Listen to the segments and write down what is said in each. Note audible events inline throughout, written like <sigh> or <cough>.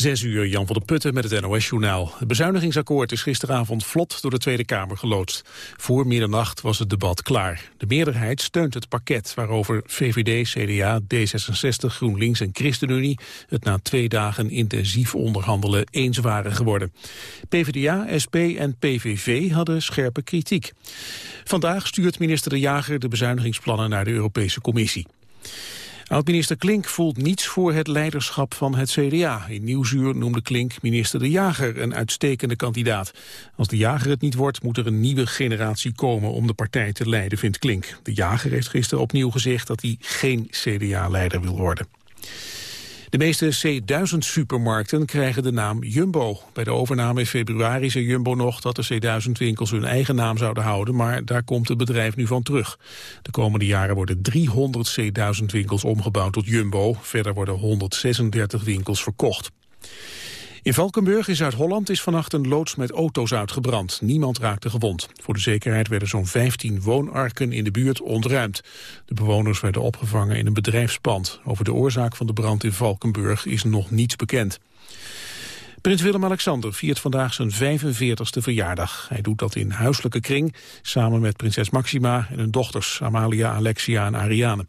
Zes uur, Jan van der Putten met het NOS-journaal. Het bezuinigingsakkoord is gisteravond vlot door de Tweede Kamer geloodst. Voor middernacht was het debat klaar. De meerderheid steunt het pakket waarover VVD, CDA, D66, GroenLinks en ChristenUnie... het na twee dagen intensief onderhandelen eens waren geworden. PvdA, SP en PVV hadden scherpe kritiek. Vandaag stuurt minister De Jager de bezuinigingsplannen naar de Europese Commissie. Oud-minister Klink voelt niets voor het leiderschap van het CDA. In Nieuwsuur noemde Klink minister De Jager een uitstekende kandidaat. Als De Jager het niet wordt, moet er een nieuwe generatie komen om de partij te leiden, vindt Klink. De Jager heeft gisteren opnieuw gezegd dat hij geen CDA-leider wil worden. De meeste C1000-supermarkten krijgen de naam Jumbo. Bij de overname in februari zei Jumbo nog dat de C1000-winkels hun eigen naam zouden houden, maar daar komt het bedrijf nu van terug. De komende jaren worden 300 C1000-winkels omgebouwd tot Jumbo. Verder worden 136 winkels verkocht. In Valkenburg in Zuid-Holland is vannacht een loods met auto's uitgebrand. Niemand raakte gewond. Voor de zekerheid werden zo'n 15 woonarken in de buurt ontruimd. De bewoners werden opgevangen in een bedrijfspand. Over de oorzaak van de brand in Valkenburg is nog niets bekend. Prins Willem-Alexander viert vandaag zijn 45ste verjaardag. Hij doet dat in huiselijke kring, samen met prinses Maxima en hun dochters Amalia, Alexia en Ariane.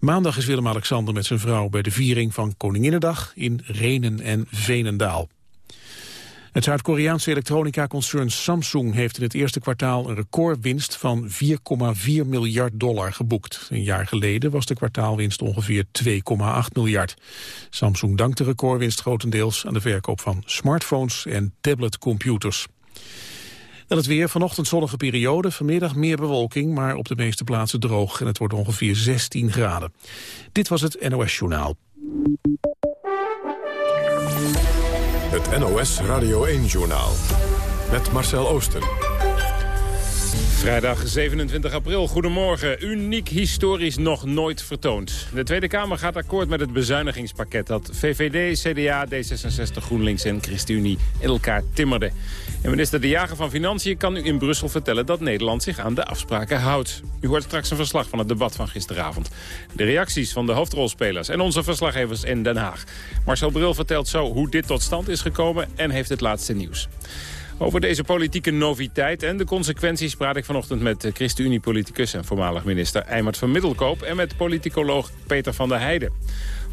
Maandag is Willem-Alexander met zijn vrouw bij de viering van Koninginnedag in Renen en Venendaal. Het Zuid-Koreaanse elektronica-concern Samsung heeft in het eerste kwartaal een recordwinst van 4,4 miljard dollar geboekt. Een jaar geleden was de kwartaalwinst ongeveer 2,8 miljard. Samsung dankt de recordwinst grotendeels aan de verkoop van smartphones en tabletcomputers. Dan het weer, vanochtend zonnige periode, vanmiddag meer bewolking, maar op de meeste plaatsen droog en het wordt ongeveer 16 graden. Dit was het NOS Journaal. Het NOS Radio 1 Journaal met Marcel Oosten. Vrijdag 27 april, goedemorgen. Uniek historisch nog nooit vertoond. De Tweede Kamer gaat akkoord met het bezuinigingspakket... dat VVD, CDA, D66, GroenLinks en ChristenUnie in elkaar timmerden. En minister De Jager van Financiën kan nu in Brussel vertellen... dat Nederland zich aan de afspraken houdt. U hoort straks een verslag van het debat van gisteravond. De reacties van de hoofdrolspelers en onze verslaggevers in Den Haag. Marcel Bril vertelt zo hoe dit tot stand is gekomen... en heeft het laatste nieuws. Over deze politieke noviteit en de consequenties praat ik vanochtend met ChristenUnie-politicus en voormalig minister Eimert van Middelkoop en met politicoloog Peter van der Heijden.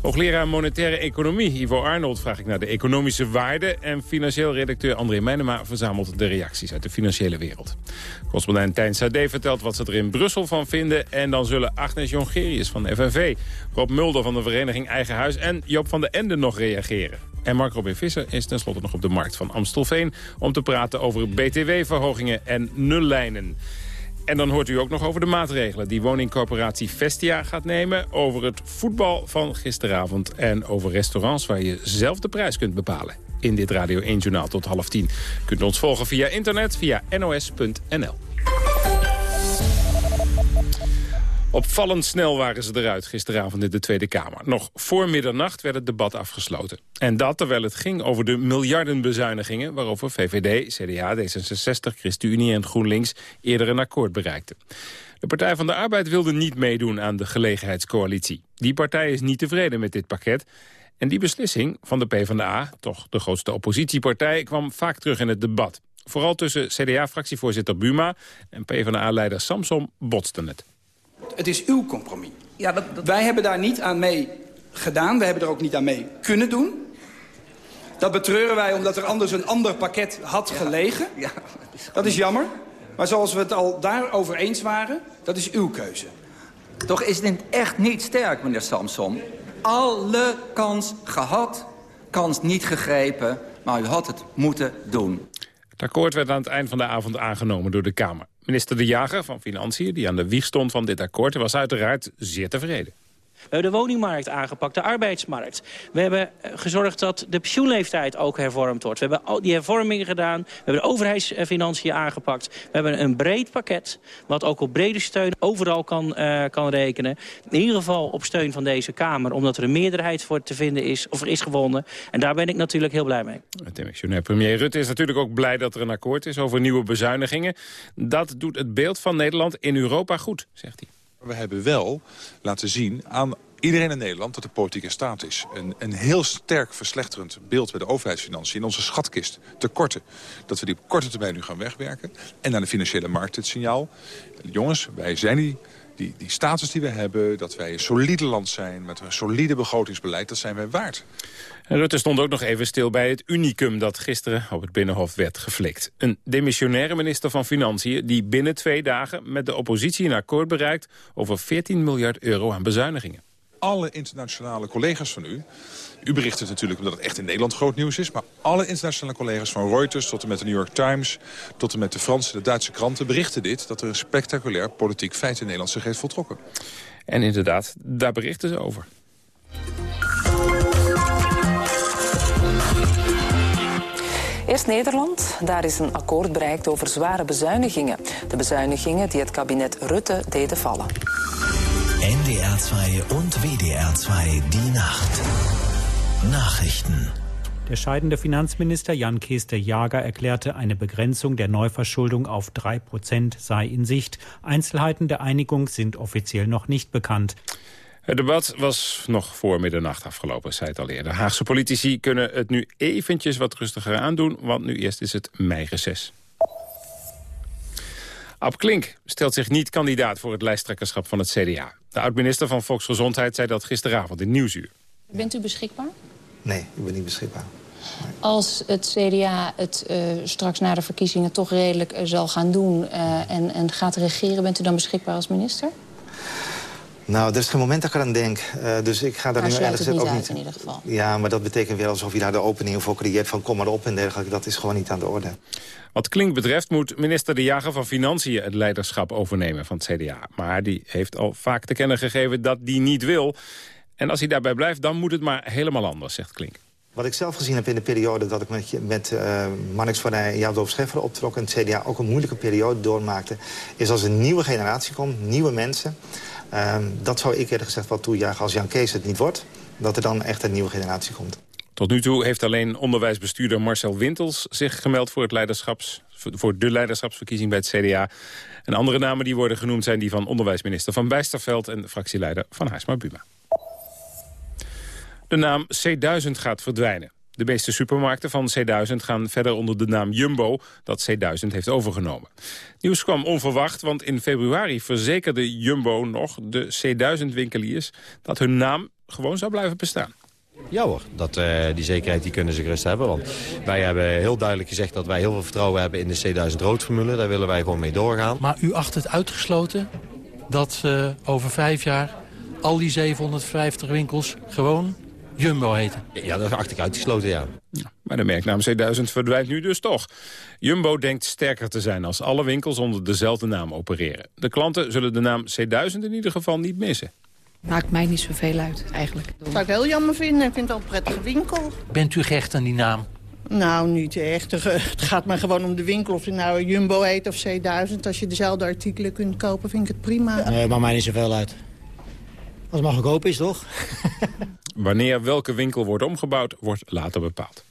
Hoogleraar Monetaire Economie Ivo Arnold vraag ik naar de economische waarde... en financieel redacteur André Meijnema verzamelt de reacties uit de financiële wereld. Correspondent Tijn Sade vertelt wat ze er in Brussel van vinden... en dan zullen Agnes Jongerius van de FNV, Rob Mulder van de vereniging Eigen Huis... en Joop van de Ende nog reageren. En Mark Robin Visser is tenslotte nog op de markt van Amstelveen... om te praten over btw-verhogingen en nullijnen. En dan hoort u ook nog over de maatregelen die woningcorporatie Vestia gaat nemen... over het voetbal van gisteravond en over restaurants waar je zelf de prijs kunt bepalen. In dit Radio 1 Journaal tot half tien. Kunt u ons volgen via internet via nos.nl. Opvallend snel waren ze eruit gisteravond in de Tweede Kamer. Nog voor middernacht werd het debat afgesloten. En dat terwijl het ging over de miljardenbezuinigingen... waarover VVD, CDA, D66, ChristenUnie en GroenLinks eerder een akkoord bereikten. De Partij van de Arbeid wilde niet meedoen aan de gelegenheidscoalitie. Die partij is niet tevreden met dit pakket... En die beslissing van de PvdA, toch de grootste oppositiepartij... kwam vaak terug in het debat. Vooral tussen CDA-fractievoorzitter Buma en PvdA-leider Samson botste het. Het is uw compromis. Ja, dat, dat... Wij hebben daar niet aan mee gedaan. We hebben er ook niet aan mee kunnen doen. Dat betreuren wij omdat er anders een ander pakket had gelegen. Ja, dat is jammer. Maar zoals we het al daarover eens waren, dat is uw keuze. Toch is dit echt niet sterk, meneer Samson. Alle kans gehad, kans niet gegrepen, maar u had het moeten doen. Het akkoord werd aan het eind van de avond aangenomen door de Kamer. Minister De Jager van Financiën, die aan de wieg stond van dit akkoord... was uiteraard zeer tevreden. We hebben de woningmarkt aangepakt, de arbeidsmarkt. We hebben eh, gezorgd dat de pensioenleeftijd ook hervormd wordt. We hebben al die hervormingen gedaan. We hebben de overheidsfinanciën aangepakt. We hebben een breed pakket, wat ook op brede steun overal kan, uh, kan rekenen. In ieder geval op steun van deze Kamer, omdat er een meerderheid voor te vinden is, of er is gewonnen. En daar ben ik natuurlijk heel blij mee. Het premier Rutte is natuurlijk ook blij dat er een akkoord is over nieuwe bezuinigingen. Dat doet het beeld van Nederland in Europa goed, zegt hij. We hebben wel laten zien aan iedereen in Nederland dat de politiek in staat is... een, een heel sterk verslechterend beeld bij de overheidsfinanciën... in onze schatkist tekorten, dat we die op korte termijn nu gaan wegwerken... en naar de financiële markt het signaal. Jongens, wij zijn die die, die status die we hebben, dat wij een solide land zijn... met een solide begrotingsbeleid, dat zijn wij waard. En Rutte stond ook nog even stil bij het unicum dat gisteren op het Binnenhof werd geflikt. Een demissionaire minister van Financiën die binnen twee dagen met de oppositie een akkoord bereikt over 14 miljard euro aan bezuinigingen. Alle internationale collega's van u u bericht het natuurlijk omdat het echt in Nederland groot nieuws is. Maar alle internationale collega's van Reuters tot en met de New York Times... tot en met de Franse en de Duitse kranten berichten dit... dat er een spectaculair politiek feit in Nederland zich heeft voltrokken. En inderdaad, daar berichten ze over. Eerst Nederland. Daar is een akkoord bereikt over zware bezuinigingen. De bezuinigingen die het kabinet Rutte deden vallen. NDR 2 en WDR 2 Die Nacht. Nachrichten. Der scheidende Finanzminister Jan Keester-Jager erklärte, eine Begrenzung der Neuverschuldung auf 3 Prozent sei in Sicht. Einzelheiten der Einigung sind offiziell noch nicht bekannt. Het debat was nog voor middernacht afgelopen, zei het al eerder. Haagse politici kunnen het nu eventjes wat rustiger aandoen... want nu eerst is het meireces. Ab Klink stelt zich niet kandidaat voor het lijsttrekkerschap van het CDA. De oud-minister van Volksgezondheid zei dat gisteravond in Nieuwsuur. Bent u beschikbaar? Nee, ik ben niet beschikbaar. Als het CDA het uh, straks na de verkiezingen toch redelijk uh, zal gaan doen... Uh, en, en gaat regeren, bent u dan beschikbaar als minister? Nou, er is geen moment dat ik eraan denk. Uh, dus ik ga daar maar nu ergens niet ook uit, niet. in ieder geval. Ja, maar dat betekent weer alsof je daar de opening voor creëert van kom maar op en dergelijke. Dat is gewoon niet aan de orde. Wat Klink betreft moet minister De Jager van Financiën het leiderschap overnemen van het CDA. Maar die heeft al vaak te kennen gegeven dat die niet wil. En als hij daarbij blijft, dan moet het maar helemaal anders, zegt Klink. Wat ik zelf gezien heb in de periode dat ik met, met uh, Marnix van Rij en Jaap Scheffer optrok... en het CDA ook een moeilijke periode doormaakte... is als een nieuwe generatie komt, nieuwe mensen... Uh, dat zou ik eerder gezegd wel toejuichen als Jan Kees het niet wordt... dat er dan echt een nieuwe generatie komt. Tot nu toe heeft alleen onderwijsbestuurder Marcel Wintels zich gemeld voor, het leiderschaps, voor de leiderschapsverkiezing bij het CDA. En andere namen die worden genoemd zijn die van onderwijsminister Van Bijsterveld en fractieleider Van Haarsma Buma. De naam C1000 gaat verdwijnen. De meeste supermarkten van C1000 gaan verder onder de naam Jumbo, dat C1000 heeft overgenomen. Nieuws kwam onverwacht, want in februari verzekerde Jumbo nog de C1000-winkeliers dat hun naam gewoon zou blijven bestaan. Ja hoor, dat, uh, die zekerheid die kunnen ze gerust hebben. Want wij hebben heel duidelijk gezegd dat wij heel veel vertrouwen hebben in de C1000 roodformule. Daar willen wij gewoon mee doorgaan. Maar u acht het uitgesloten dat uh, over vijf jaar al die 750 winkels gewoon Jumbo heten. Ja, dat acht ik uitgesloten, ja. ja. Maar de merknaam C1000 verdwijnt nu dus toch. Jumbo denkt sterker te zijn als alle winkels onder dezelfde naam opereren. De klanten zullen de naam C1000 in ieder geval niet missen. Maakt mij niet zoveel uit, eigenlijk. Dat zou ik heel jammer vinden. Ik vind het wel een prettige winkel. Bent u gehecht aan die naam? Nou, niet echt. Het gaat maar gewoon om de winkel. Of je nou Jumbo heet of C1000. Als je dezelfde artikelen kunt kopen, vind ik het prima. Nee, maakt mij niet zoveel uit. Als het maar goedkoop is, toch? <laughs> Wanneer welke winkel wordt omgebouwd, wordt later bepaald.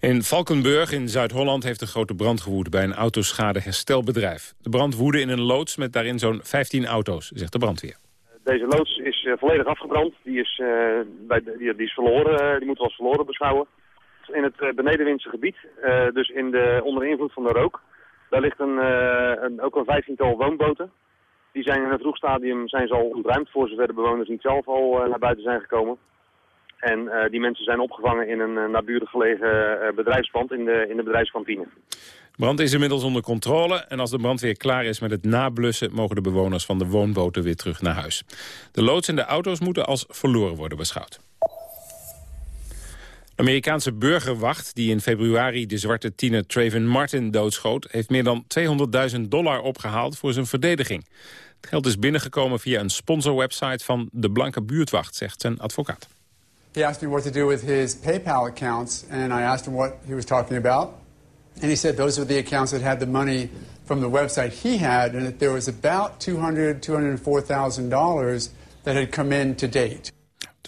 In Valkenburg in Zuid-Holland heeft een grote brand gewoed bij een autoschadeherstelbedrijf. De brand woedde in een loods met daarin zo'n 15 auto's, zegt de brandweer. Deze loods is uh, volledig afgebrand. Die is, uh, bij die, is verloren, uh, die moeten we als verloren beschouwen. In het benedenwindse gebied, dus in de, onder invloed van de rook. Daar ligt een, een, ook een vijftiental woonboten. Die zijn in het vroeg stadium zijn ze al ontruimd voor zover de bewoners niet zelf al naar buiten zijn gekomen. En uh, die mensen zijn opgevangen in een uh, naburig gelegen uh, bedrijfspand in de, in de bedrijfskantine. De brand is inmiddels onder controle en als de brandweer klaar is met het nablussen... mogen de bewoners van de woonboten weer terug naar huis. De loods en de auto's moeten als verloren worden beschouwd. Amerikaanse burgerwacht die in februari de zwarte tiener Traven Martin doodschoot... heeft meer dan 200.000 dollar opgehaald voor zijn verdediging. Het geld is binnengekomen via een sponsorwebsite van de Blanke Buurtwacht, zegt zijn advocaat. He asked me what to do with his PayPal accounts, and I asked him what he was talking about. And he said those were the accounts that had the money from the website he had, and that there was about $200,000, $204,000 that had come in to date.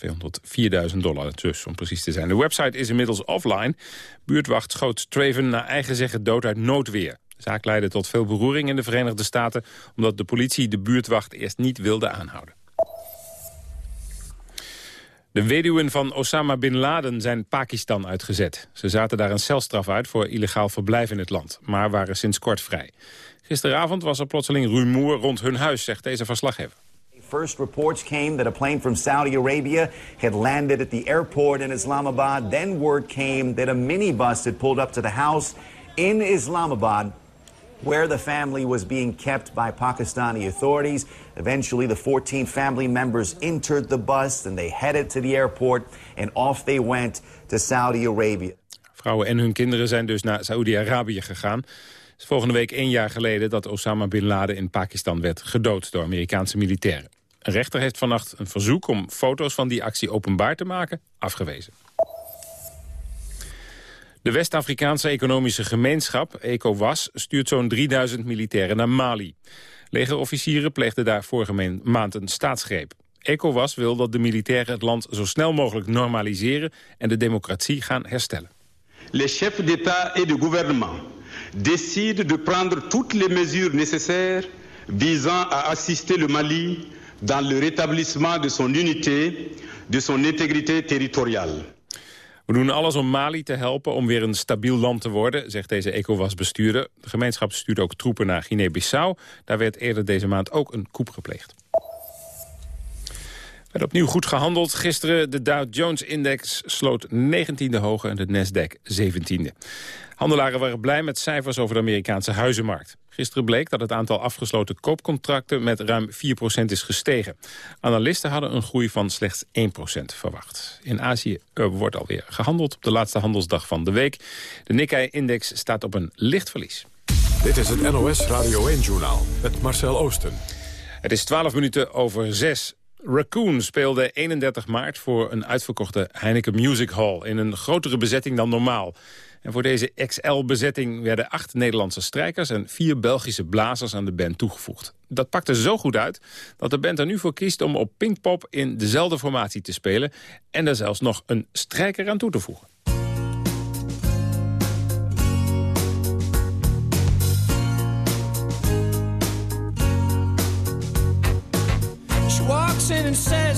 204.000 dollar dus, om precies te zijn. De website is inmiddels offline. Buurtwacht schoot Traven naar eigen zeggen dood uit noodweer. De zaak leidde tot veel beroering in de Verenigde Staten... omdat de politie de buurtwacht eerst niet wilde aanhouden. De weduwen van Osama Bin Laden zijn Pakistan uitgezet. Ze zaten daar een celstraf uit voor illegaal verblijf in het land, maar waren sinds kort vrij. Gisteravond was er plotseling rumoer rond hun huis, zegt deze verslaggever. First reports came that a plane from Saudi Arabia had landed at the airport in Islamabad. Then word came that a minibus had pulled up to the house in Islamabad where the family was being kept by Pakistani authorities. Eventually, the 14 family members entered the bus and they headed to the airport and off they went to Saudi Arabia. Vrouwen en hun kinderen zijn dus naar Saoedi-Arabië gegaan. Het is volgende week één jaar geleden dat Osama Bin Laden in Pakistan werd gedood door Amerikaanse militairen. Een rechter heeft vannacht een verzoek om foto's van die actie openbaar te maken afgewezen. De West-Afrikaanse Economische Gemeenschap, ECOWAS, stuurt zo'n 3000 militairen naar Mali. Legerofficieren pleegden daar vorige maand een staatsgreep. ECOWAS wil dat de militairen het land zo snel mogelijk normaliseren en de democratie gaan herstellen. Les chefs d'État et de gouvernement décident de prendre toutes les mesures nécessaires visant à assister le Mali dans le rétablissement de son unité, de son intégrité territoriale. We doen alles om Mali te helpen om weer een stabiel land te worden, zegt deze ECOWAS-bestuurder. De gemeenschap stuurt ook troepen naar Guinea-Bissau. Daar werd eerder deze maand ook een coup gepleegd. Werd opnieuw goed gehandeld. Gisteren de Dow Jones-index sloot 19e hoger en de Nasdaq 17e. Handelaren waren blij met cijfers over de Amerikaanse huizenmarkt. Gisteren bleek dat het aantal afgesloten koopcontracten met ruim 4% is gestegen. Analisten hadden een groei van slechts 1% verwacht. In Azië wordt alweer gehandeld op de laatste handelsdag van de week. De Nikkei-index staat op een licht verlies. Dit is het NOS Radio 1-journaal met Marcel Oosten. Het is 12 minuten over 6. Raccoon speelde 31 maart voor een uitverkochte Heineken Music Hall... in een grotere bezetting dan normaal. En voor deze XL-bezetting werden acht Nederlandse strijkers... en vier Belgische blazers aan de band toegevoegd. Dat pakte zo goed uit dat de band er nu voor kiest... om op Pinkpop in dezelfde formatie te spelen... en er zelfs nog een strijker aan toe te voegen.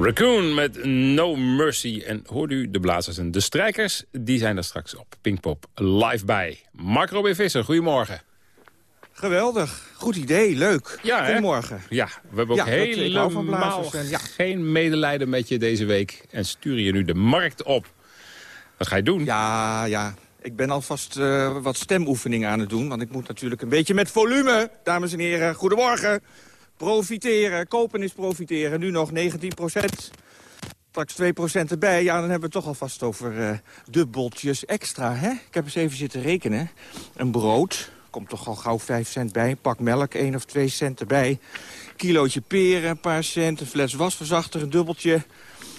Raccoon met No Mercy. En hoort u de blazers en de strijkers? Die zijn er straks op Pinkpop live bij. Mark Robin Visser, goedemorgen. Geweldig. Goed idee. Leuk. Ja, hè? Goedemorgen. Ja, we hebben ook Ja, helemaal blazers en ja. geen medelijden met je deze week. En sturen je nu de markt op. Wat ga je doen? Ja, ja. Ik ben alvast eh, wat stemoefeningen aan het doen. Want ik moet natuurlijk een beetje met volume, dames en heren. Goedemorgen. Profiteren. Kopen is profiteren. Nu nog 19 procent. Straks 2 procent erbij. Ja, dan hebben we het toch alvast over eh, dubbeltjes extra. Hè? Ik heb eens even zitten rekenen. Een brood. Komt toch al gauw 5 cent bij. Een pak melk, 1 of 2 cent erbij. Kilootje peren, een paar cent. Een fles wasverzachter, een dubbeltje.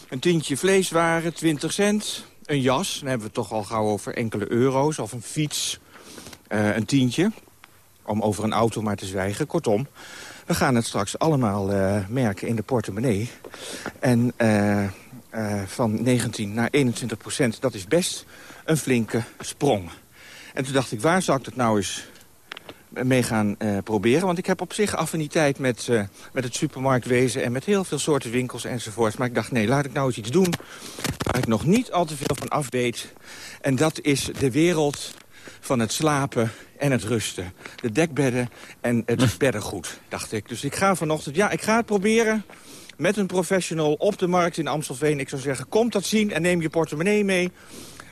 Een tientje vleeswaren, 20 cent. Een jas, dan hebben we toch al gauw over enkele euro's. Of een fiets, eh, een tientje. Om over een auto maar te zwijgen. Kortom, we gaan het straks allemaal eh, merken in de portemonnee. En eh, eh, van 19 naar 21 procent, dat is best een flinke sprong. En toen dacht ik, waar zou ik dat nou eens mee gaan proberen. Want ik heb op zich affiniteit met, eh, met het supermarktwezen... en met heel veel soorten winkels enzovoorts. Maar ik dacht, nee, laat ik nou eens iets doen... waar ik nog niet al te veel van af weet. En dat is de wereld van het slapen en het rusten. De dekbedden en het beddengoed, dacht ik. Dus ik ga vanochtend, ja, ik ga het proberen met een professional op de markt in Amstelveen. Ik zou zeggen, kom dat zien en neem je portemonnee mee.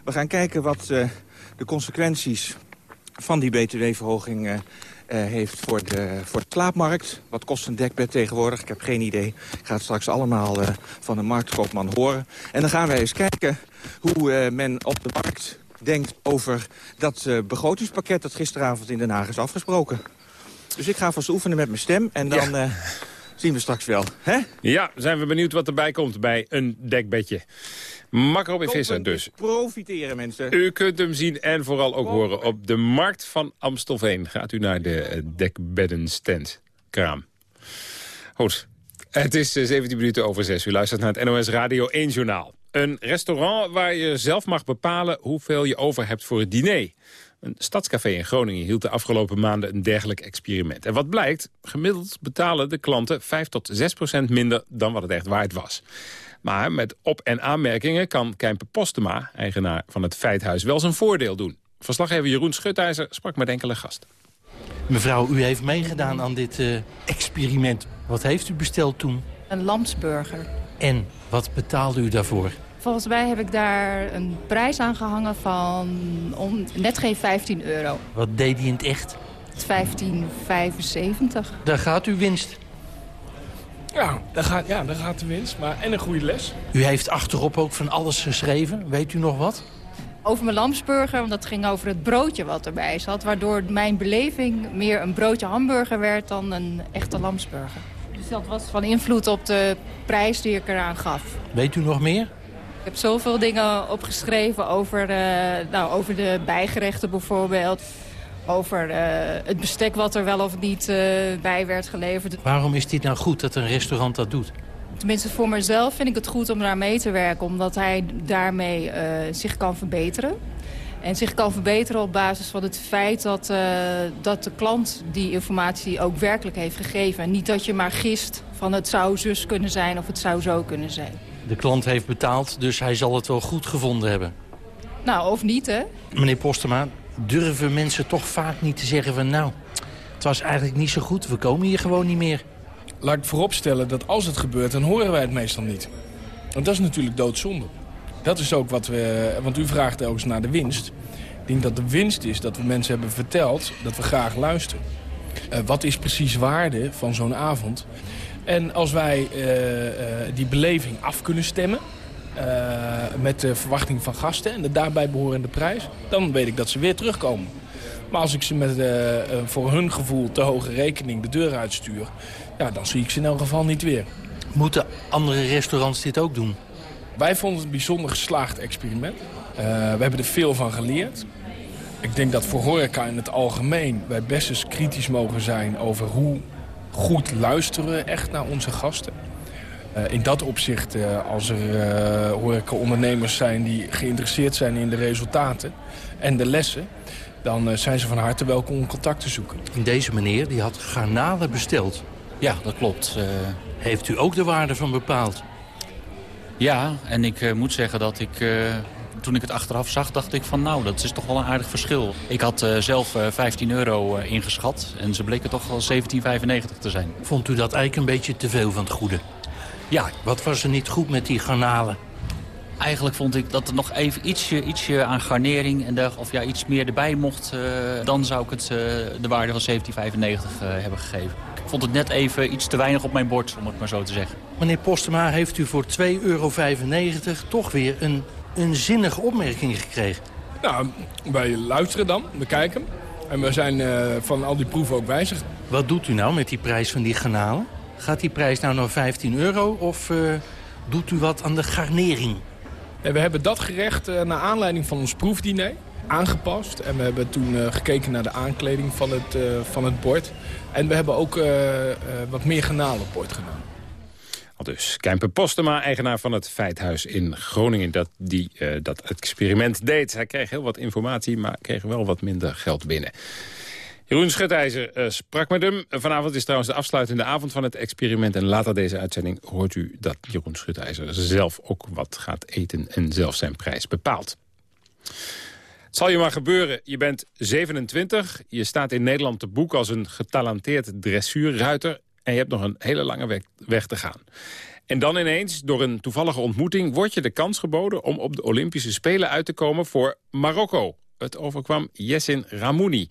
We gaan kijken wat eh, de consequenties van die btw-verhoging eh, heeft voor de, voor de slaapmarkt. Wat kost een dekbed tegenwoordig? Ik heb geen idee. Ik ga het straks allemaal van een marktkoopman horen. En dan gaan wij eens kijken hoe men op de markt denkt over dat eh, begrotingspakket... dat gisteravond in Den Haag is afgesproken. Dus ik ga vast oefenen met mijn stem en dan eh, zien we straks wel. Hè? Ja, zijn we benieuwd wat erbij komt bij een dekbedje. Robin Visser dus. Profiteren, mensen. U kunt hem zien en vooral ook horen op de Markt van Amstelveen. Gaat u naar de eh, dekbeddenstand. Kraam. Goed. Het is eh, 17 minuten over 6. U luistert naar het NOS Radio 1 Journaal. Een restaurant waar je zelf mag bepalen hoeveel je over hebt voor het diner. Een stadscafé in Groningen hield de afgelopen maanden een dergelijk experiment. En wat blijkt, gemiddeld betalen de klanten 5 tot 6 procent minder dan wat het echt waard was. Maar met op- en aanmerkingen kan Kijmpe Postema, eigenaar van het Feithuis, wel zijn voordeel doen. Verslaggever Jeroen Schutijzer sprak met enkele gasten. Mevrouw, u heeft meegedaan aan dit eh, experiment. Wat heeft u besteld toen? Een lamsburger. En wat betaalde u daarvoor? Volgens mij heb ik daar een prijs aan gehangen van om, net geen 15 euro. Wat deed hij in het echt? 15,75. Daar gaat uw winst. Ja, daar gaat, ja, daar gaat de winst. Maar, en een goede les. U heeft achterop ook van alles geschreven. Weet u nog wat? Over mijn lamsburger, want dat ging over het broodje wat erbij zat. Waardoor mijn beleving meer een broodje hamburger werd dan een echte lamsburger. Dus dat was van invloed op de prijs die ik eraan gaf. Weet u nog meer? Ik heb zoveel dingen opgeschreven over, eh, nou, over de bijgerechten bijvoorbeeld. Over eh, het bestek wat er wel of niet eh, bij werd geleverd. Waarom is dit nou goed dat een restaurant dat doet? Tenminste voor mezelf vind ik het goed om daar mee te werken. Omdat hij daarmee zich kan verbeteren. En zich kan verbeteren op basis van het feit dat, dat de klant die informatie ook werkelijk heeft gegeven. En niet dat je maar gist van het zou zus kunnen zijn of het zou zo kunnen zijn. De klant heeft betaald, dus hij zal het wel goed gevonden hebben. Nou, of niet hè? Meneer Postema, durven mensen toch vaak niet te zeggen van... nou, het was eigenlijk niet zo goed, we komen hier gewoon niet meer. Laat ik vooropstellen dat als het gebeurt, dan horen wij het meestal niet. Want dat is natuurlijk doodzonde. Dat is ook wat we... Want u vraagt ook eens naar de winst. Ik denk dat de winst is dat we mensen hebben verteld dat we graag luisteren. Eh, wat is precies waarde van zo'n avond? En als wij eh, eh, die beleving af kunnen stemmen... eh, met de verwachting van gasten en de daarbij behorende prijs... dan weet ik dat ze weer terugkomen. Maar als ik ze met voor hun gevoel te hoge rekening de deur uitstuur... Ja, dan zie ik ze in elk geval niet weer. Moeten andere restaurants dit ook doen? Wij vonden het een bijzonder geslaagd experiment. We hebben er veel van geleerd. Ik denk dat voor horeca in het algemeen wij best eens kritisch mogen zijn... over hoe goed luisteren we echt naar onze gasten. Eh, in dat opzicht, eh, als er eh horeca-ondernemers zijn die geïnteresseerd zijn in de resultaten en de lessen... dan zijn ze van harte welkom om contact te zoeken. En deze meneer die had garnalen besteld. Ja, dat klopt. Eh, Heeft u ook de waarde van bepaald? Ja, en ik uh, moet zeggen dat ik... Uh, toen ik het achteraf zag, dacht ik van nou, dat is toch wel een aardig verschil. Ik had uh, zelf 15 euro ingeschat en ze bleken toch wel 17,95 te zijn. Vond u dat eigenlijk een beetje te veel van het goede? Ja. Wat was er niet goed met die garnalen? Eigenlijk vond ik dat er nog even ietsje, ietsje aan garnering en of ja, iets meer erbij mocht. Uh, dan zou ik het uh, de waarde van 17,95 uh, hebben gegeven. Ik vond het net even iets te weinig op mijn bord, om het maar zo te zeggen. Meneer Postema, heeft u voor 2,95 euro toch weer een, een zinnige opmerking gekregen? Nou, wij luisteren dan, we kijken. En we zijn uh, van al die proeven ook wijzig. Wat doet u nou met die prijs van die garnalen? Gaat die prijs nou naar 15 euro of doet u wat aan de garnering? En we hebben dat gerecht uh, naar aanleiding van ons proefdiner aangepast. En we hebben toen uh, gekeken naar de aankleding van het, uh, van het bord. En we hebben ook wat meer garnalen op bord gedaan. Dus Kijmper Postema, eigenaar van het Feithuis in Groningen... dat die dat experiment deed. Hij kreeg heel wat informatie, maar kreeg wel wat minder geld binnen. Jeroen Schutijzer uh, sprak met hem. Vanavond is trouwens de afsluitende avond van het experiment. En later deze uitzending hoort u dat Jeroen Schutijzer zelf ook wat gaat eten... en zelf zijn prijs bepaalt. Het zal je maar gebeuren. Je bent 27, je staat in Nederland te boek als een getalenteerd dressuurruiter... en je hebt nog een hele lange weg, te gaan. En dan ineens, door een toevallige ontmoeting... wordt je de kans geboden om op de Olympische Spelen uit te komen voor Marokko. Het overkwam Yessin Ramouni.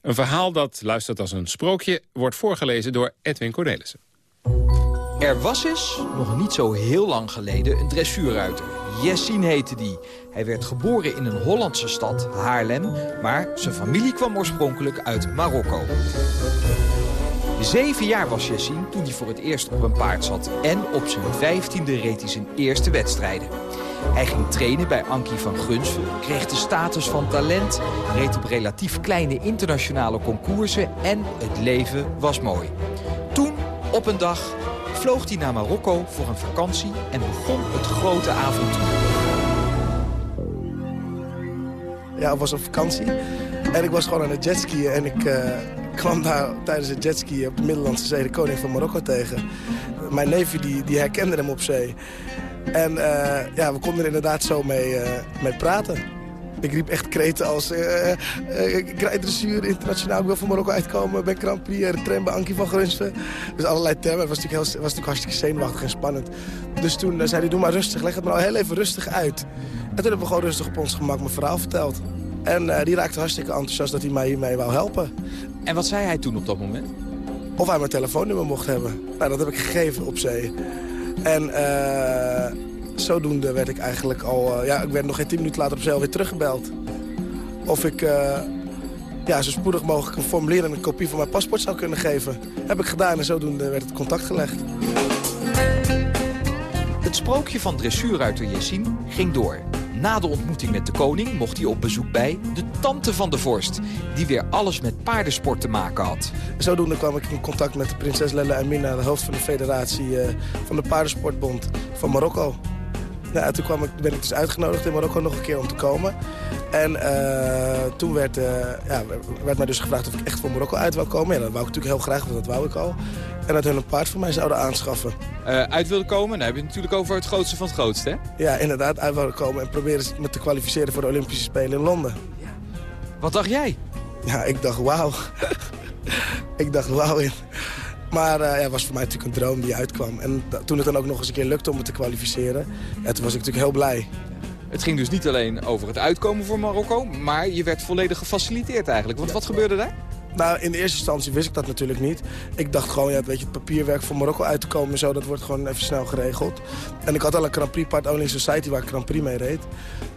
Een verhaal dat, luistert als een sprookje, wordt voorgelezen door Edwin Cornelissen. Er was eens, nog niet zo heel lang geleden, een dressuurruiter. Yessin heette die. Hij werd geboren in een Hollandse stad, Haarlem... maar zijn familie kwam oorspronkelijk uit Marokko. Zeven jaar was Yessin toen hij voor het eerst op een paard zat... en op zijn vijftiende reed hij zijn eerste wedstrijden. Hij ging trainen bij Ankie van Gunsven, kreeg de status van talent... reed op relatief kleine internationale concoursen en het leven was mooi. Toen, op een dag, vloog hij naar Marokko voor een vakantie... en begon het grote avontuur. Ja, het was op vakantie. En ik was gewoon aan het jetskiën en ik... Uh kwam daar tijdens het jetskiën op de Middellandse Zee de koning van Marokko tegen. Mijn neefje die, die herkende hem op zee. En uh, ja, we konden er inderdaad zo mee, uh, mee praten. Ik riep echt kreten als... Uh, ik rijd dressuur internationaal, ik wil van Marokko uitkomen. Ben Grand Prix, bij Ankie van Grunsven. Dus allerlei termen. Het was natuurlijk, heel, was natuurlijk hartstikke zenuwachtig en spannend. Dus toen zei hij, doe maar rustig, leg het maar al heel even rustig uit. En toen hebben we gewoon rustig op ons gemak mijn verhaal verteld. En die raakte hartstikke enthousiast dat hij mij hiermee wou helpen. En wat zei hij toen op dat moment? Of hij mijn telefoonnummer mocht hebben. Nou, dat heb ik gegeven op zee. En uh, zodoende werd ik eigenlijk al... Uh, ja, ik werd nog geen tien minuten later op zee alweer teruggebeld. Of ik uh, ja, zo spoedig mogelijk een formulier en een kopie van mijn paspoort zou kunnen geven. Heb ik gedaan en zodoende werd het contact gelegd. Het sprookje van dressuurruiter Jessin ging door. Na de ontmoeting met de koning mocht hij op bezoek bij de tante van de vorst... die weer alles met paardensport te maken had. Zodoende kwam ik in contact met de prinses Lella Amina... de hoofd van de federatie uh, van de paardensportbond van Marokko. Nou, toen kwam ik, ben ik dus uitgenodigd in Marokko nog een keer om te komen. En uh, toen werd, uh, ja, werd mij dus gevraagd of ik echt voor Marokko uit wou komen. Ja, dat wou ik natuurlijk heel graag, want dat wou ik al. En dat hun een paard voor mij zouden aanschaffen. Uh, uit wilde komen? Dan heb je het natuurlijk over het grootste van het grootste, hè? Ja, inderdaad, uit wilde komen en proberen me te kwalificeren voor de Olympische Spelen in Londen. Ja. Wat dacht jij? Ja, ik dacht wauw. <laughs> ik dacht wauw in. Maar uh, ja, het was voor mij natuurlijk een droom die uitkwam. En toen het dan ook nog eens een keer lukte om me te kwalificeren... Ja, toen was ik natuurlijk heel blij. Het ging dus niet alleen over het uitkomen voor Marokko... maar je werd volledig gefaciliteerd eigenlijk. Want wat gebeurde daar? Nou, in de eerste instantie wist ik dat natuurlijk niet. Ik dacht gewoon, ja, weet je, het papierwerk voor Marokko uit te komen en zo... dat wordt gewoon even snel geregeld. En ik had al een Grand Prix paard Only Society waar ik Grand Prix mee reed.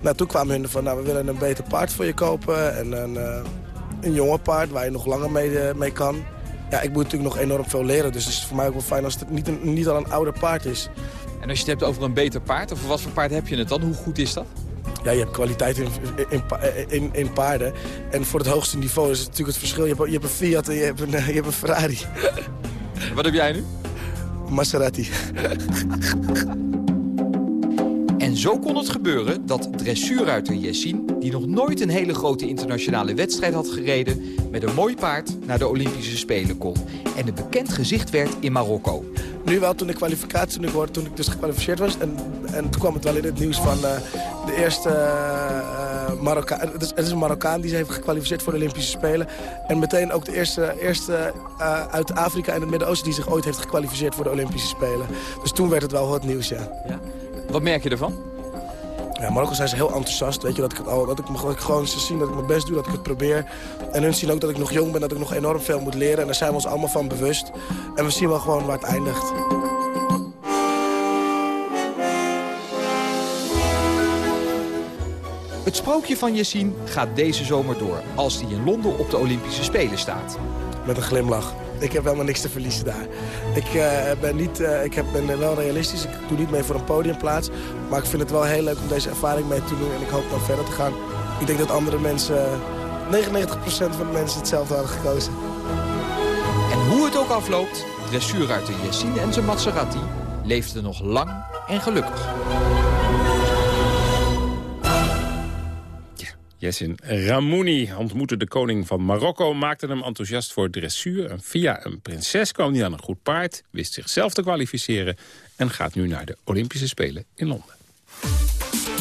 Nou, toen kwamen hun van, nou, we willen een beter paard voor je kopen... en een, uh, een jonge paard waar je nog langer mee, uh, mee kan. Ja, ik moet natuurlijk nog enorm veel leren, dus het is voor mij ook wel fijn als het niet, een, niet al een ouder paard is. En als je het hebt over een beter paard, of wat voor paard heb je het dan? Hoe goed is dat? Ja, je hebt kwaliteit in, in, in, in, paarden. En voor het hoogste niveau is het natuurlijk het verschil. Je hebt, je hebt een Fiat en je hebt een, je hebt een Ferrari. Wat heb jij nu? Maserati. En zo kon het gebeuren dat dressuurruiter Jessin... die nog nooit een hele grote internationale wedstrijd had gereden... met een mooi paard naar de Olympische Spelen kon. En een bekend gezicht werd in Marokko. Nu wel toen de kwalificatie, toen ik, hoorde, toen ik dus gekwalificeerd was. En, en toen kwam het wel in het nieuws van uh, de eerste uh, Marokkaan. Het is, het is, een Marokkaan die ze heeft gekwalificeerd voor de Olympische Spelen. En meteen ook de eerste, eerste uh, uit Afrika en het Midden-Oosten die zich ooit heeft gekwalificeerd voor de Olympische Spelen. Dus toen werd het wel wat nieuws, ja. ja. Wat merk je ervan? Ja, Marokko zijn ze heel enthousiast. Weet je, dat ik, het al, dat ik, dat ik gewoon ze zien dat ik mijn best doe, dat ik het probeer. En hun zien ook dat ik nog jong ben, dat ik nog enorm veel moet leren. En daar zijn we ons allemaal van bewust. En we zien wel gewoon waar het eindigt. Het sprookje van Yassine gaat deze zomer door... als hij in Londen op de Olympische Spelen staat. Met een glimlach. Ik heb helemaal niks te verliezen daar. Ik, uh, ben, niet, uh, ik heb, ben wel realistisch. Ik doe niet mee voor een podiumplaats. Maar ik vind het wel heel leuk om deze ervaring mee te doen. En ik hoop dan verder te gaan. Ik denk dat andere mensen... 99% van de mensen hetzelfde hadden gekozen. En hoe het ook afloopt... dressuurruiter Yassine en zijn Maserati leefden nog lang en gelukkig. Yassin Ramouni ontmoette de koning van Marokko... maakte hem enthousiast voor dressuur. En via een prinses kwam hij aan een goed paard... wist zichzelf te kwalificeren... en gaat nu naar de Olympische Spelen in Londen.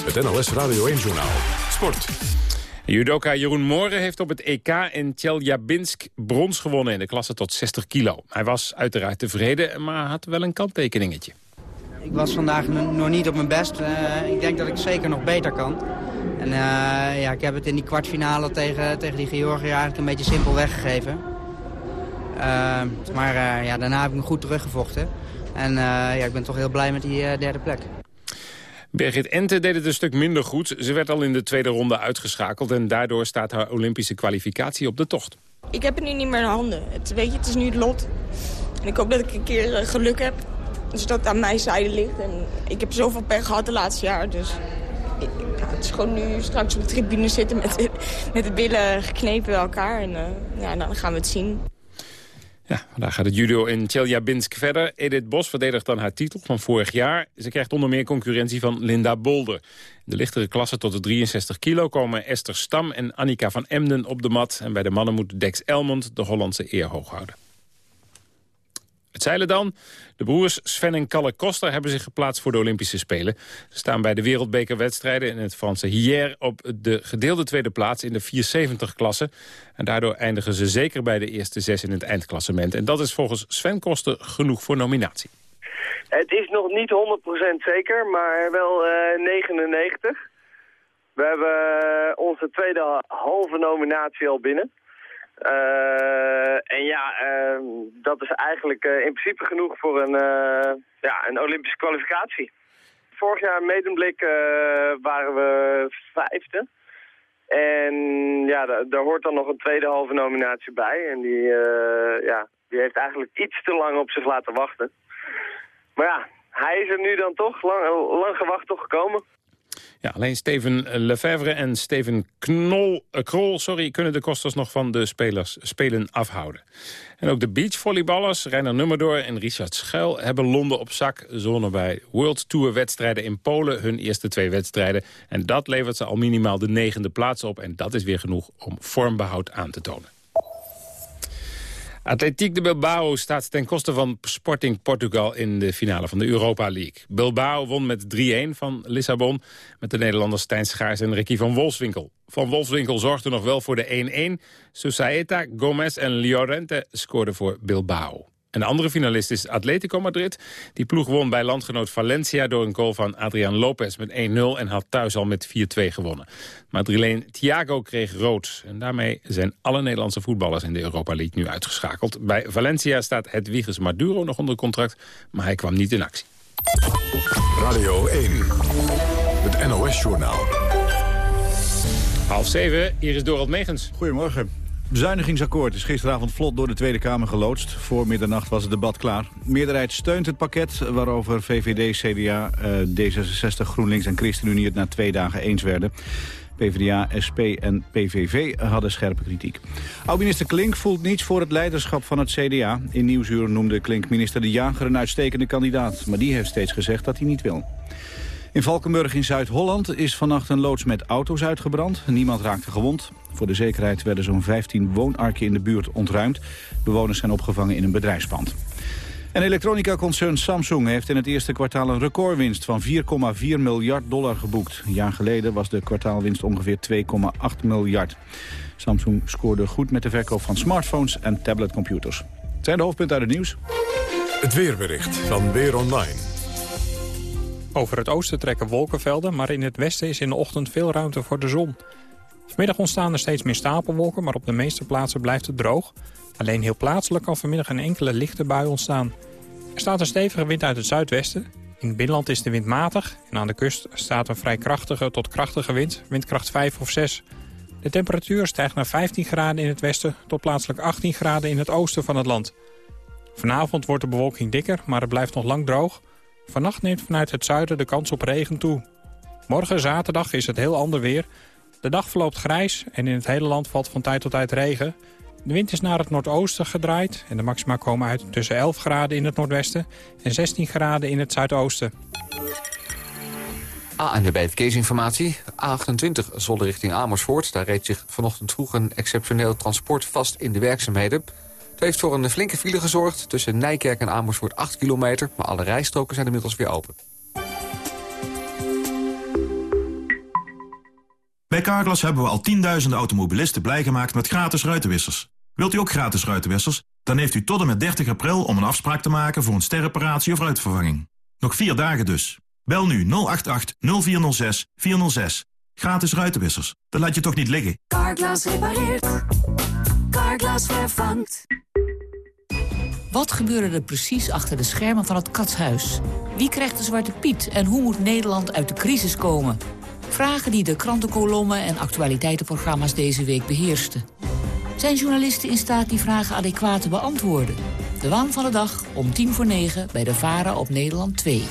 Het NLS Radio 1-journaal. Sport. Judoka Jeroen Mooren heeft op het EK in Tjeljabinsk brons gewonnen... in de klasse tot 60 kilo. Hij was uiteraard tevreden, maar had wel een kanttekeningetje. Ik was vandaag nog niet op mijn best. Uh, ik denk dat ik zeker nog beter kan. En uh, ja, ik heb het in die kwartfinale tegen, tegen die Georgië eigenlijk een beetje simpel weggegeven. Uh, maar ja, daarna heb ik me goed teruggevochten. En ja, ik ben toch heel blij met die derde plek. Birgit Ente deed het een stuk minder goed. Ze werd al in de tweede ronde uitgeschakeld... en daardoor staat haar Olympische kwalificatie op de tocht. Ik heb het nu niet meer in handen. Het, weet je, het is nu het lot. En ik hoop dat ik een keer geluk heb. Dus dat het aan mijn zijde ligt. En ik heb zoveel pech gehad de laatste jaar. Dus ja, het is gewoon nu straks op de tribune zitten met met de billen geknepen bij elkaar. En uh, ja, dan gaan we het zien. Ja, daar gaat het judo in Tjeljabinsk verder. Edith Bos verdedigt dan haar titel van vorig jaar. Ze krijgt onder meer concurrentie van Linda Bolder. In de lichtere klasse tot de 63 kilo komen Esther Stam en Annika van Emden op de mat. En bij de mannen moet Dex Elmond de Hollandse eer hoog houden. Het zeilen dan. De broers Sven en Kalle Koster hebben zich geplaatst voor de Olympische Spelen. Ze staan bij de wereldbekerwedstrijden in het Franse Hier op de gedeelde tweede plaats in de 470-klasse. En daardoor eindigen ze zeker bij de eerste zes in het eindklassement. En dat is volgens Sven Koster genoeg voor nominatie. Het is nog niet 100% zeker, maar wel uh, 99. We hebben onze tweede halve nominatie al binnen. Uh, en ja, uh, dat is eigenlijk uh, in principe genoeg voor een, ja, een Olympische kwalificatie. Vorig jaar Medemblik waren we vijfde. En ja, daar hoort dan nog een tweede halve nominatie bij. En die, ja, die heeft eigenlijk iets te lang op zich laten wachten. Maar ja, hij is er nu dan toch, lang, lang gewacht, toch gekomen. Ja, alleen Steven Lefevre en Steven Knol, uh, Krol sorry, kunnen de kosters nog van de spelers spelen afhouden. En ook de beachvolleyballers, Reiner Nummerdoor en Richard Schuil... hebben Londen op zak, zonnen bij World Tour wedstrijden in Polen... hun eerste twee wedstrijden. En dat levert ze al minimaal de negende plaats op. En dat is weer genoeg om vormbehoud aan te tonen. Atletiek de Bilbao staat ten koste van Sporting Portugal in de finale van de Europa League. Bilbao won met 3-1 van Lissabon met de Nederlanders Stijn Schaars en Ricky van Wolfswinkel. Van Wolfswinkel zorgde nog wel voor de 1-1. Susaeta, Gomez en Llorente scoorden voor Bilbao. Een de andere finalist is Atletico Madrid. Die ploeg won bij landgenoot Valencia door een goal van Adrian Lopez met 1-0... en had thuis al met 4-2 gewonnen. Madrileen Thiago kreeg rood. En daarmee zijn alle Nederlandse voetballers in de Europa League nu uitgeschakeld. Bij Valencia staat Hedwiges Maduro nog onder contract, maar hij kwam niet in actie. Radio 1, het NOS-journaal. Half zeven, hier is Dorald Megens. Goedemorgen. Bezuinigingsakkoord is gisteravond vlot door de Tweede Kamer geloodst. Voor middernacht was het debat klaar. meerderheid steunt het pakket waarover VVD, CDA, D66, GroenLinks en ChristenUnie het na twee dagen eens werden. PvdA, SP en PVV hadden scherpe kritiek. Oud-minister Klink voelt niets voor het leiderschap van het CDA. In Nieuwsuur noemde Klink minister De Jager een uitstekende kandidaat. Maar die heeft steeds gezegd dat hij niet wil. In Valkenburg in Zuid-Holland is vannacht een loods met auto's uitgebrand. Niemand raakte gewond. Voor de zekerheid werden zo'n 15 woonarken in de buurt ontruimd. Bewoners zijn opgevangen in een bedrijfspand. En elektronica-concern Samsung heeft in het eerste kwartaal een recordwinst van 4,4 miljard dollar geboekt. Een jaar geleden was de kwartaalwinst ongeveer 2,8 miljard. Samsung scoorde goed met de verkoop van smartphones en tabletcomputers. Het zijn de hoofdpunten uit het nieuws. Het weerbericht van Weer Online. Over het oosten trekken wolkenvelden, maar in het westen is in de ochtend veel ruimte voor de zon. Vanmiddag ontstaan er steeds meer stapelwolken, maar op de meeste plaatsen blijft het droog. Alleen heel plaatselijk kan vanmiddag een enkele lichte bui ontstaan. Er staat een stevige wind uit het zuidwesten. In het binnenland is de wind matig en aan de kust staat een vrij krachtige tot krachtige wind, windkracht 5 of 6. De temperatuur stijgt naar 15 graden in het westen tot plaatselijk 18 graden in het oosten van het land. Vanavond wordt de bewolking dikker, maar het blijft nog lang droog. Vannacht neemt vanuit het zuiden de kans op regen toe. Morgen zaterdag is het heel ander weer. De dag verloopt grijs en in het hele land valt van tijd tot tijd regen. De wind is naar het noordoosten gedraaid en de maxima komen uit tussen 11 graden in het noordwesten en 16 graden in het zuidoosten. ANWB Verkeersinformatie. A28 Zolder richting Amersfoort. Daar reed zich vanochtend vroeg een exceptioneel transport vast in de werkzaamheden. Het heeft voor een flinke file gezorgd. Tussen Nijkerk en Amersfoort 8 kilometer. Maar alle rijstroken zijn inmiddels weer open. Bij Carglass hebben we al tienduizenden automobilisten blij gemaakt met gratis ruitenwissers. Wilt u ook gratis ruitenwissers? Dan heeft u tot en met 30 april om een afspraak te maken voor een sterreparatie of ruitvervanging. Nog vier dagen dus. Bel nu 088 0406 406. Gratis ruitenwissers. Dat laat je toch niet liggen? Carglass repareert. Carglass vervangt. Wat gebeurde er precies achter de schermen van het katshuis? Wie krijgt de Zwarte Piet en hoe moet Nederland uit de crisis komen? Vragen die de krantenkolommen en actualiteitenprogramma's deze week beheersten. Zijn journalisten in staat die vragen adequaat te beantwoorden? De waan van de dag om tien voor negen bij de VARA op Nederland 2.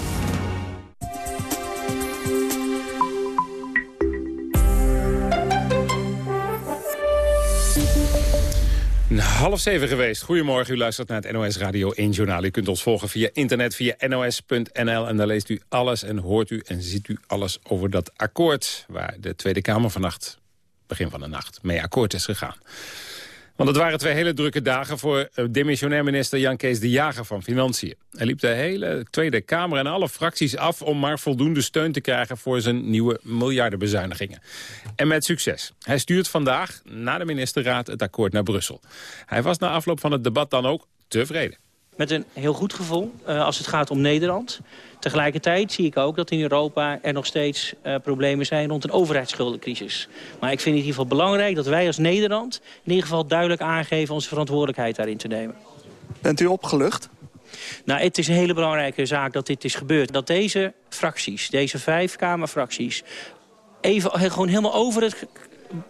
Half zeven geweest. Goedemorgen, u luistert naar het NOS Radio 1 Journaal. U kunt ons volgen via internet, via nos.nl. En daar leest u alles en hoort u en ziet u alles over dat akkoord... waar de Tweede Kamer vannacht, begin van de nacht, mee akkoord is gegaan. Want het waren twee hele drukke dagen voor eh, demissionair minister Jan Kees de Jager van Financiën. Hij liep de hele Tweede Kamer en alle fracties af om maar voldoende steun te krijgen voor zijn nieuwe miljardenbezuinigingen. En met succes. Hij stuurt vandaag na de ministerraad het akkoord naar Brussel. Hij was na afloop van het debat dan ook tevreden. Met een heel goed gevoel uh, als het gaat om Nederland. Tegelijkertijd zie ik ook dat in Europa er nog steeds uh, problemen zijn rond een overheidsschuldencrisis. Maar ik vind het in ieder geval belangrijk dat wij als Nederland in ieder geval duidelijk aangeven onze verantwoordelijkheid daarin te nemen. Bent u opgelucht? Nou, het is een hele belangrijke zaak dat dit is gebeurd. Dat deze fracties, deze vijf Kamerfracties, even gewoon helemaal over het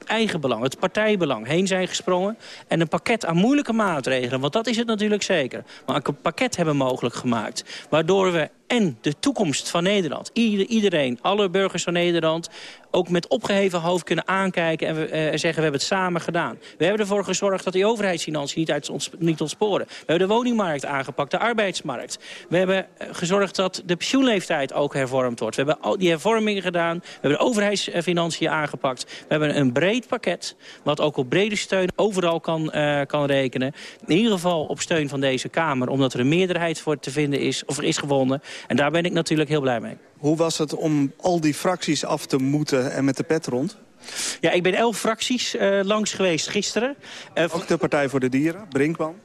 eigen belang, het partijbelang heen zijn gesprongen... en een pakket aan moeilijke maatregelen, want dat is het natuurlijk zeker... maar een pakket hebben mogelijk gemaakt... waardoor we en de toekomst van Nederland, iedereen, alle burgers van Nederland ook met opgeheven hoofd kunnen aankijken en we, uh, zeggen we hebben het samen gedaan. We hebben ervoor gezorgd dat die overheidsfinanciën niet, uit ons, niet ontsporen. We hebben de woningmarkt aangepakt, de arbeidsmarkt. We hebben uh, gezorgd dat de pensioenleeftijd ook hervormd wordt. We hebben al die hervormingen gedaan. We hebben de overheidsfinanciën aangepakt. We hebben een breed pakket wat ook op brede steun overal kan, uh, kan rekenen. In ieder geval op steun van deze Kamer, omdat er een meerderheid voor te vinden is, of is gewonnen. En daar ben ik natuurlijk heel blij mee. Hoe was het om al die fracties af te moeten en met de pet rond? Ja, ik ben elf fracties uh, langs geweest gisteren. Uh, Ook de Partij voor de Dieren, Brinkman?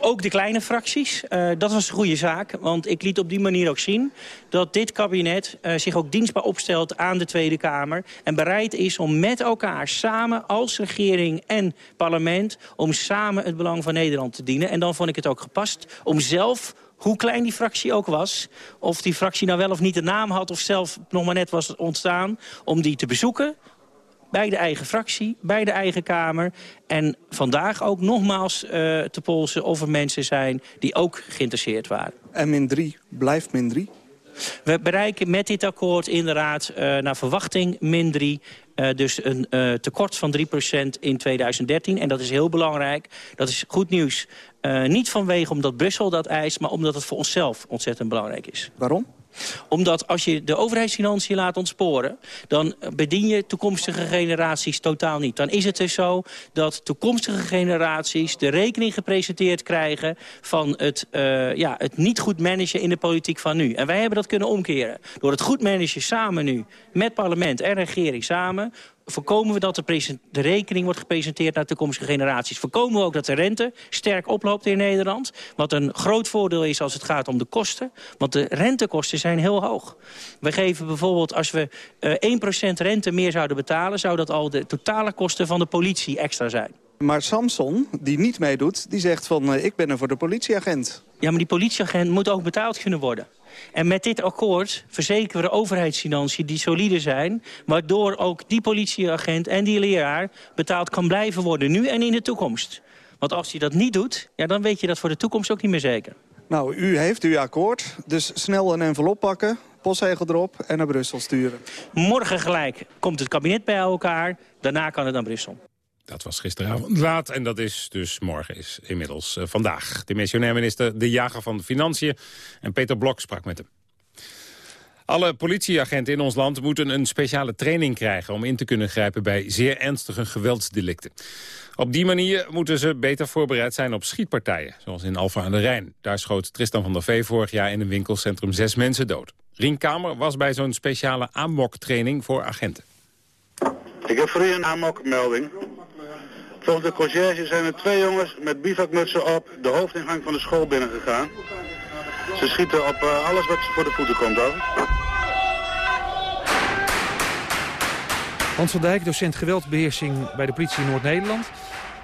Ook de kleine fracties. Uh, dat was een goede zaak. Want ik liet op die manier ook zien dat dit kabinet uh, zich ook dienstbaar opstelt aan de Tweede Kamer. En bereid is om met elkaar samen als regering en parlement... om samen het belang van Nederland te dienen. En dan vond ik het ook gepast om zelf hoe klein die fractie ook was... of die fractie nou wel of niet een naam had of zelf nog maar net was ontstaan... om die te bezoeken bij de eigen fractie, bij de eigen Kamer. En vandaag ook nogmaals uh, te polsen of er mensen zijn die ook geïnteresseerd waren. En min 3 blijft min 3? We bereiken met dit akkoord inderdaad uh, naar verwachting min 3. Uh, dus een uh, tekort van 3% in 2013. En dat is heel belangrijk. Dat is goed nieuws. Uh, niet vanwege omdat Brussel dat eist, maar omdat het voor onszelf ontzettend belangrijk is. Waarom? Omdat als je de overheidsfinanciën laat ontsporen... dan bedien je toekomstige generaties totaal niet. Dan is het dus zo dat toekomstige generaties de rekening gepresenteerd krijgen... van het, uh, ja, het niet goed managen in de politiek van nu. En wij hebben dat kunnen omkeren. Door het goed managen samen nu, met parlement en regering samen voorkomen we dat de, de, rekening wordt gepresenteerd naar toekomstige generaties. Voorkomen we ook dat de rente sterk oploopt in Nederland. Wat een groot voordeel is als het gaat om de kosten. Want de rentekosten zijn heel hoog. We geven bijvoorbeeld, als we uh, 1% rente meer zouden betalen... zou dat al de totale kosten van de politie extra zijn. Maar Samson, die niet meedoet, die zegt van... Uh, ik ben er voor de politieagent. Ja, maar die politieagent moet ook betaald kunnen worden. En met dit akkoord verzekeren we de overheidsfinanciën die solide zijn... waardoor ook die politieagent en die leraar betaald kan blijven worden... nu en in de toekomst. Want als hij dat niet doet, ja, dan weet je dat voor de toekomst ook niet meer zeker. Nou, u heeft uw akkoord, dus snel een envelop pakken postzegel erop en naar Brussel sturen. Morgen gelijk komt het kabinet bij elkaar. Daarna kan het naar Brussel. Dat was gisteravond laat en dat is dus morgen is inmiddels uh, vandaag. De missionair minister De Jager van Financiën en Peter Blok sprak met hem. Alle politieagenten in ons land moeten een speciale training krijgen... om in te kunnen grijpen bij zeer ernstige geweldsdelicten. Op die manier moeten ze beter voorbereid zijn op schietpartijen... zoals in Alfa aan de Rijn. Daar schoot Tristan van der Vee vorig jaar in een winkelcentrum zes mensen dood. Rien Kamer was bij zo'n speciale AMOK-training voor agenten. Ik heb voor u een AMOK-melding. Volgens de conciërge zijn er twee jongens met bivakmutsen op de hoofdingang van de school binnengegaan. Ze schieten op uh, alles wat ze voor de voeten komt. Hans van Dijk, docent geweldbeheersing bij de politie Noord-Nederland.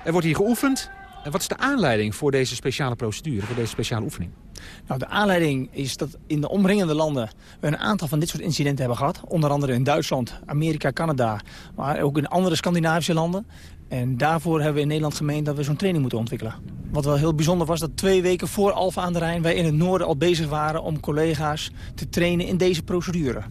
Er wordt hier geoefend. En wat is de aanleiding voor deze speciale procedure, voor deze speciale oefening? Nou, de aanleiding is dat in de omringende landen we een aantal van dit soort incidenten hebben gehad. Onder andere in Duitsland, Amerika, Canada, maar ook in andere Scandinavische landen. En daarvoor hebben we in Nederland gemeend dat we zo'n training moeten ontwikkelen. Wat wel heel bijzonder was, dat twee weken voor Alfa aan de Rijn... wij in het noorden al bezig waren om collega's te trainen in deze procedure.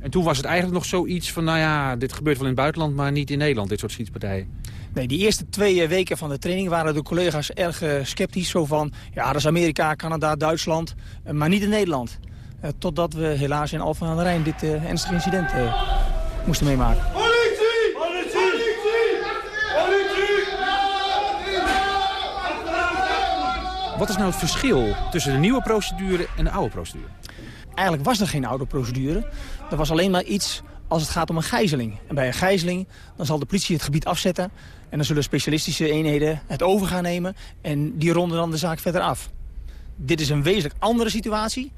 En toen was het eigenlijk nog zoiets van, nou ja, dit gebeurt wel in het buitenland... maar niet in Nederland, dit soort schietpartijen. Nee, die eerste twee eh, weken van de training waren de collega's erg uh, sceptisch. Zo van, ja, dat is Amerika, Canada, Duitsland, uh, maar niet in Nederland. Uh, totdat we helaas in Alphen aan de Rijn dit ernstige incident moesten meemaken. Politie! Politie! Politie! Wat is nou het verschil tussen de nieuwe procedure en de oude procedure? Eigenlijk was er geen oude procedure. Er was alleen maar iets als het gaat om een gijzeling. En bij een gijzeling dan zal de politie het gebied afzetten... en dan zullen specialistische eenheden het over gaan nemen... en die ronden dan de zaak verder af. Dit is een wezenlijk andere situatie.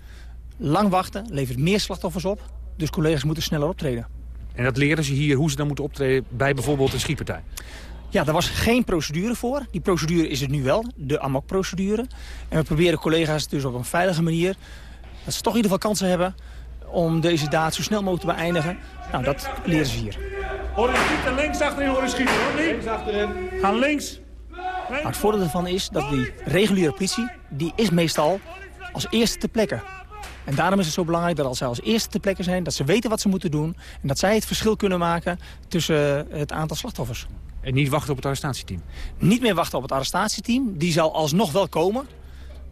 Lang wachten levert meer slachtoffers op. Dus collega's moeten sneller optreden. En dat leren ze hier hoe ze dan moeten optreden bij bijvoorbeeld een schietpartij? Ja, daar was geen procedure voor. Die procedure is het nu wel, de AMOC-procedure. En we proberen collega's dus op een veilige manier... dat ze toch in ieder geval kansen hebben om deze daad zo snel mogelijk te beëindigen. Nou, dat leren ze hier. Hoor je schieten, links achterin schieten, hoor Links achterin. Gaan links. Maar het voordeel ervan is dat die reguliere politie, die is meestal als eerste te plekken. En daarom is het zo belangrijk dat als zij als eerste te plekken zijn... dat ze weten wat ze moeten doen en dat zij het verschil kunnen maken tussen het aantal slachtoffers. En niet wachten op het arrestatieteam? Niet meer wachten op het arrestatieteam. Die zal alsnog wel komen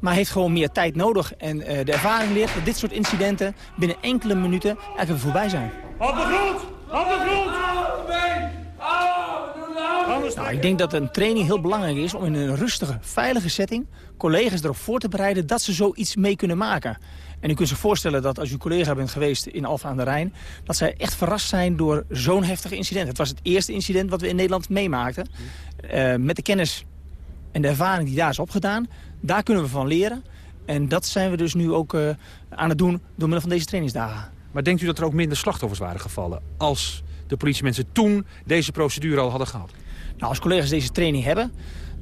maar heeft gewoon meer tijd nodig. En uh, de ervaring leert dat dit soort incidenten binnen enkele minuten eigenlijk weer voorbij zijn. Op de grond! Op de grond! Nou, ik denk dat een training heel belangrijk is om in een rustige, veilige setting... collega's erop voor te bereiden dat ze zoiets mee kunnen maken. En u kunt zich voorstellen dat als u collega bent geweest in Alfa aan de Rijn... dat zij echt verrast zijn door zo'n heftig incident. Het was het eerste incident wat we in Nederland meemaakten. Uh, met de kennis en de ervaring die daar is opgedaan... Daar kunnen we van leren. En dat zijn we dus nu ook uh, aan het doen door middel van deze trainingsdagen. Maar denkt u dat er ook minder slachtoffers waren gevallen... als de politiemensen toen deze procedure al hadden gehad? Nou, als collega's deze training hebben...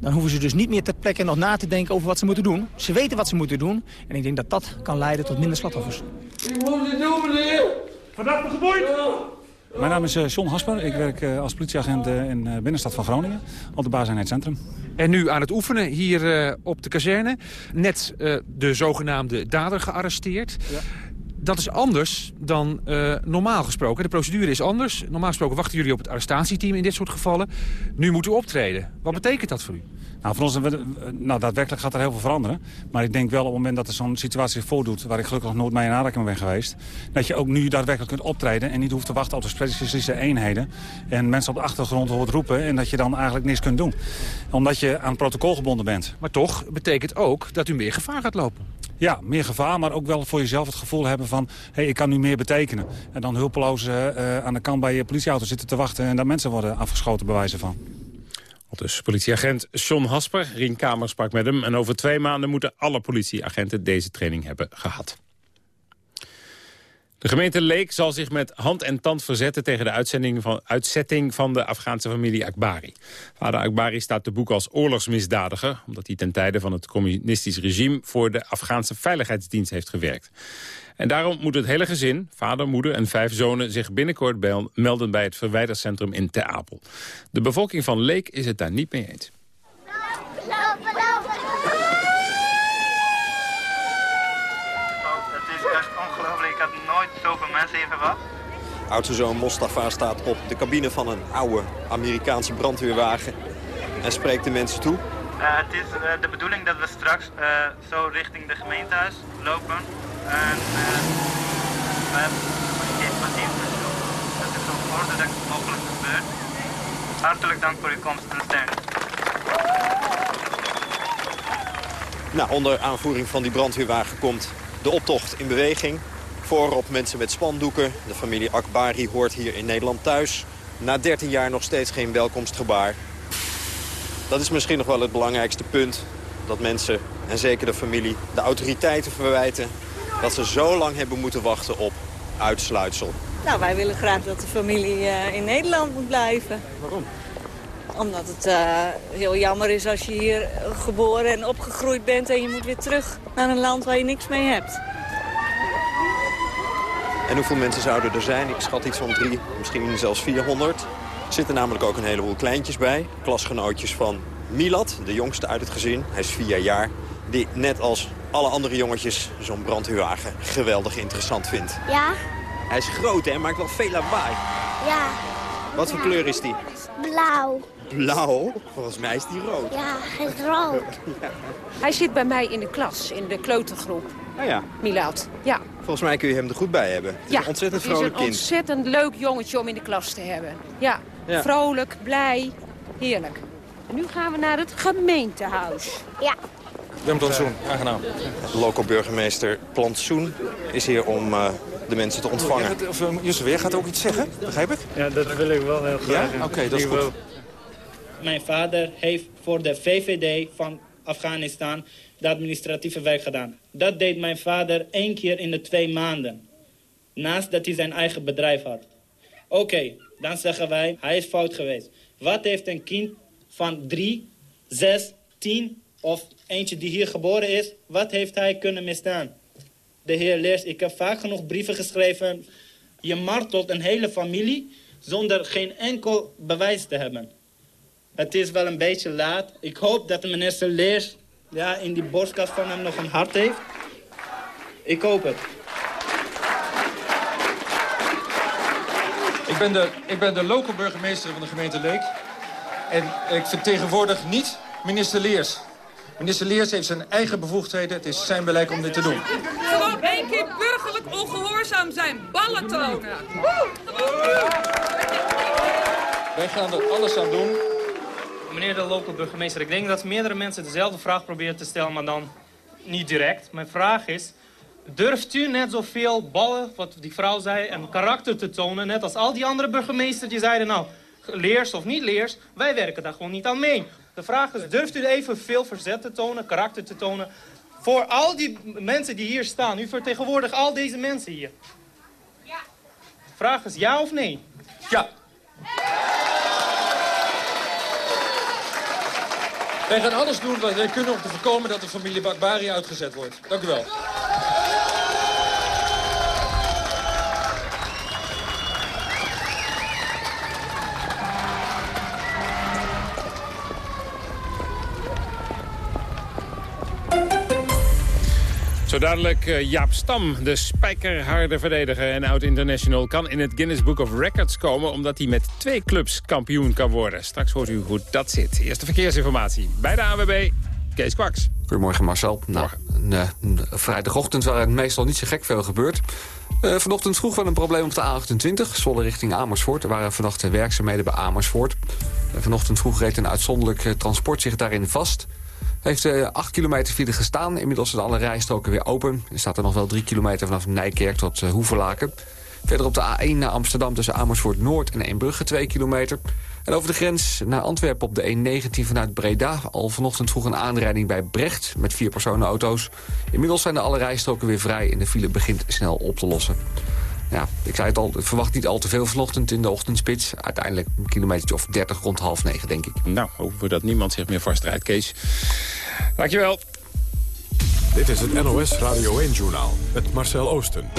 dan hoeven ze dus niet meer ter plekke nog na te denken over wat ze moeten doen. Ze weten wat ze moeten doen. En ik denk dat dat kan leiden tot minder slachtoffers. Ik moet het doen, meneer! Vandaag geboeid! Mijn naam is John Hasper. Ik werk als politieagent in de binnenstad van Groningen. Op de basiseenheidscentrum. En nu aan het oefenen hier op de kazerne. Net de zogenaamde dader gearresteerd. Ja. dat is anders dan uh, normaal gesproken. De procedure is anders. Normaal gesproken wachten jullie op het arrestatieteam in dit soort gevallen. Nu moet u optreden. Wat betekent dat voor u? Nou, voor ons, nou, daadwerkelijk gaat er heel veel veranderen. Maar ik denk wel op het moment dat er zo'n situatie zich voordoet... waar ik gelukkig nog nooit mee in aanraking ben geweest... dat je ook nu daadwerkelijk kunt optreden... en niet hoeft te wachten op de specialistische eenheden... en mensen op de achtergrond hoort roepen... en dat je dan eigenlijk niks kunt doen. Omdat je aan het protocol gebonden bent. Maar toch betekent ook dat u meer gevaar gaat lopen. Ja, meer gevaar, maar ook wel voor jezelf het gevoel hebben van... hé, hey, ik kan nu meer betekenen. En dan hulpeloos uh, aan de kant bij je politieauto zitten te wachten... en dat mensen worden afgeschoten bij wijze van. Dus politieagent John Hasper, Rien Kamer sprak met hem... en over twee maanden moeten alle politieagenten deze training hebben gehad. De gemeente Leek zal zich met hand en tand verzetten tegen de uitzending van, uitzetting van de Afghaanse familie Akbari. Vader Akbari staat te boek als oorlogsmisdadiger, omdat hij ten tijde van het communistisch regime voor de Afghaanse Veiligheidsdienst heeft gewerkt. En daarom moet het hele gezin, vader, moeder en vijf zonen... zich binnenkort melden bij het verwijdercentrum in Ter Apel. De bevolking van Leek is het daar niet mee eens. Lopen, lopen, Het is echt ongelooflijk. Ik had nooit zoveel mensen hier verwacht. Oudste zoon Mostafa staat op de cabine van een oude Amerikaanse brandweerwagen... en spreekt de mensen toe. Uh, het is uh, de bedoeling dat we straks uh, zo richting de gemeentehuis lopen. En we hebben informatief dat het zo ordelijk mogelijk gebeurt. Hartelijk dank voor uw komst en steun. Nou, onder aanvoering van die brandweerwagen komt de optocht in beweging. Voorop mensen met spandoeken. De familie Akbari hoort hier in Nederland thuis. Na 13 jaar nog steeds geen welkomstgebaar. Dat is misschien nog wel het belangrijkste punt. Dat mensen, en zeker de familie, de autoriteiten verwijten... dat ze zo lang hebben moeten wachten op uitsluitsel. Nou, wij willen graag dat de familie uh, in Nederland moet blijven. Waarom? Omdat het uh, heel jammer is als je hier geboren en opgegroeid bent... en je moet weer terug naar een land waar je niks mee hebt. En hoeveel mensen zouden er zijn? Ik schat iets van drie, misschien zelfs 400. Er zitten namelijk ook een heleboel kleintjes bij. Klasgenootjes van Milad, de jongste uit het gezin. Hij is vier jaar. Die net als alle andere jongetjes zo'n brandweerwagen geweldig interessant vindt. Ja. Hij is groot hè, maakt wel veel lawaai. Ja. Wat voor kleur is die? Blauw. Blauw? Volgens mij is die rood. Ja, hij is rood. <laughs> ja. Hij zit bij mij in de klas, in de kleutergroep. Ah ja. Milad, ja. Volgens mij kun je hem er goed bij hebben. Het ja, een ontzettend vrolijk kind. Het is een ontzettend leuk jongetje om in de klas te hebben. Ja, ja. vrolijk, blij, heerlijk. En nu gaan we naar het gemeentehuis. Ja. Wim Plantsoen, aangenaam. Local burgemeester Plantsoen is hier om uh, de mensen te ontvangen. Of, uh, Justus Weer gaat ook iets zeggen, begrijp ik? Ja, dat wil ik wel heel graag. Ja? Oké, okay, dat is goed. Mijn vader heeft voor de VVD van Afghanistan de administratieve werk gedaan. Dat deed mijn vader één keer in de twee maanden. Naast dat hij zijn eigen bedrijf had. Oké, okay, dan zeggen wij, hij is fout geweest. Wat heeft een kind van drie, zes, tien of eentje die hier geboren is, wat heeft hij kunnen misstaan? De heer Leers, ik heb vaak genoeg brieven geschreven. Je martelt een hele familie zonder geen enkel bewijs te hebben. Het is wel een beetje laat. Ik hoop dat de minister Leers ja, in die borstkast van hem nog een hart heeft. Ik hoop het. Ik ben de, ik ben de local burgemeester van de gemeente Leek. En ik vertegenwoordig niet minister Leers. Minister Leers heeft zijn eigen bevoegdheden. Het is zijn beleid om dit te doen. Gewoon één keer burgerlijk ongehoorzaam zijn. Ballen tonen. Wij gaan er alles aan doen. Meneer de local burgemeester, ik denk dat meerdere mensen dezelfde vraag proberen te stellen, maar dan niet direct. Mijn vraag is, durft u net zoveel ballen, wat die vrouw zei, en karakter te tonen, net als al die andere burgemeesters die zeiden, nou, leers of niet leers, wij werken daar gewoon niet aan mee. De vraag is, durft u evenveel verzet te tonen, karakter te tonen... voor al die mensen die hier staan? U vertegenwoordigt al deze mensen hier. Ja. De vraag is ja of nee? Ja. Wij gaan alles doen wat wij kunnen om te voorkomen dat de familie Bakbari uitgezet wordt. Dank u wel. Zo dadelijk uh, Jaap Stam, de spijkerharde verdediger en oud-international... kan in het Guinness Book of Records komen... omdat hij met twee clubs kampioen kan worden. Straks hoort u hoe dat zit. Eerste verkeersinformatie bij de AWB, Kees Kwaks. Goedemorgen Marcel. Nou, een, een vrijdagochtend waar het meestal niet zo gek veel gebeurt. Uh, vanochtend vroeg wel een probleem op de A28, Zwolle richting Amersfoort. Er waren vannacht werkzaamheden bij Amersfoort. Uh, vanochtend vroeg reed een uitzonderlijk transport zich daarin vast... Heeft uh, 8 kilometer file gestaan. Inmiddels zijn alle rijstroken weer open. Er staat er nog wel 3 kilometer vanaf Nijkerk tot uh, Hoeverlaken. Verder op de A1 naar Amsterdam tussen Amersfoort Noord en Eembrugge 2 kilometer. En over de grens naar Antwerpen op de E19 vanuit Breda. Al vanochtend vroeg een aanrijding bij Brecht met vier personenauto's. Inmiddels zijn de alle rijstroken weer vrij en de file begint snel op te lossen. Ja, ik zei het al, ik verwacht niet al te veel vanochtend in de ochtendspits. Uiteindelijk een kilometer of 30 rond half negen, denk ik. Nou, hopen we dat niemand zich meer vastrijdt, Kees. Dankjewel. Dit is het NOS Radio 1-journaal met Marcel Oosten.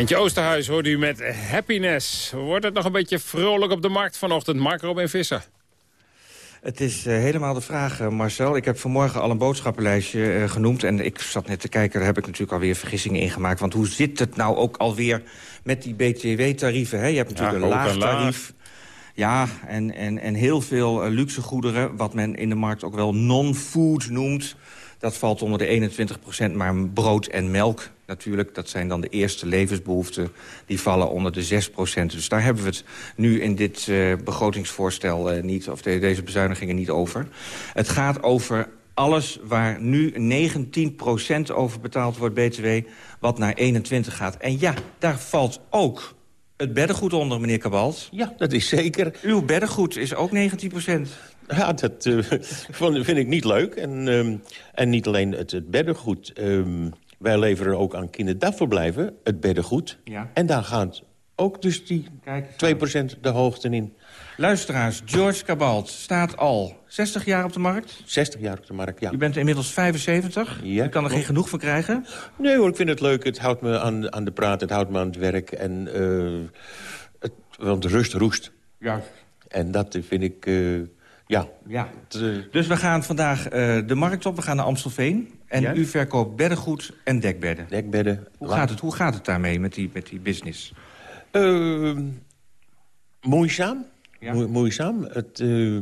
Eindje Oosterhuis hoort u met Happiness. Wordt het nog een beetje vrolijk op de markt vanochtend? Mark Robin Visser. Het is uh, helemaal de vraag, uh, Marcel. Ik heb vanmorgen al een boodschappenlijstje uh, genoemd... en ik zat net te kijken, daar heb ik natuurlijk alweer vergissingen in gemaakt. Want hoe zit het nou ook alweer met die BTW-tarieven? Je hebt natuurlijk ja, een laag tarief. Ja, en, en, en heel veel luxe goederen, wat men in de markt ook wel non-food noemt... Dat valt onder de 21 procent, maar brood en melk natuurlijk... dat zijn dan de eerste levensbehoeften, die vallen onder de 6 procent. Dus daar hebben we het nu in dit uh, begrotingsvoorstel uh, niet... of de, deze bezuinigingen niet over. Het gaat over alles waar nu 19 procent over betaald wordt, BTW... wat naar 21 gaat. En ja, daar valt ook het beddengoed onder, meneer Kabalt. Ja, dat is zeker. Uw beddengoed is ook 19 procent. <laughs> Ja, dat <laughs> uh, vind ik niet leuk. En, um, en niet alleen het, het beddengoed. Um, wij leveren ook aan kinderdagverblijven het beddengoed. Ja. En daar gaat ook dus die 2% de hoogte in. Luisteraars, George Cabalt staat al 60 jaar op de markt? 60 jaar op de markt, ja. U bent inmiddels 75? Ja. U kan er geen genoeg van krijgen? Nee hoor, ik vind het leuk. Het houdt me aan, aan de praat, het houdt me aan het werk. En, uh, het, want rust roest. Ja. En dat vind ik... Uh, ja. ja. Uh, dus we gaan vandaag de markt op, we gaan naar Amstelveen. En ja? u verkoopt beddengoed en dekbedden. Dekbedden. Hoe gaat het, hoe gaat het daarmee met die, met die business? Uh, moeizaam. Ja. Moeizaam. Het, uh,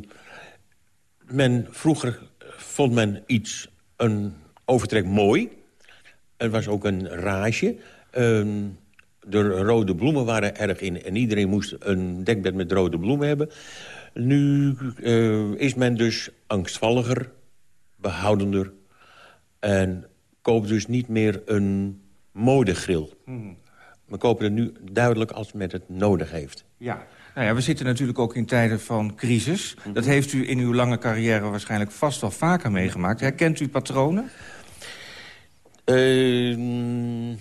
men, vroeger vond men iets, een overtrek mooi. Er was ook een rage. Uh, de rode bloemen waren erg in. En iedereen moest een dekbed met rode bloemen hebben. Nu uh, is men dus angstvalliger, behoudender... en koopt dus niet meer een modegril. Hmm. We kopen het nu duidelijk als men het nodig heeft. Ja. Nou ja, we zitten natuurlijk ook in tijden van crisis. Mhm. Dat heeft u in uw lange carrière waarschijnlijk vast wel vaker meegemaakt. Herkent u patronen? Uh,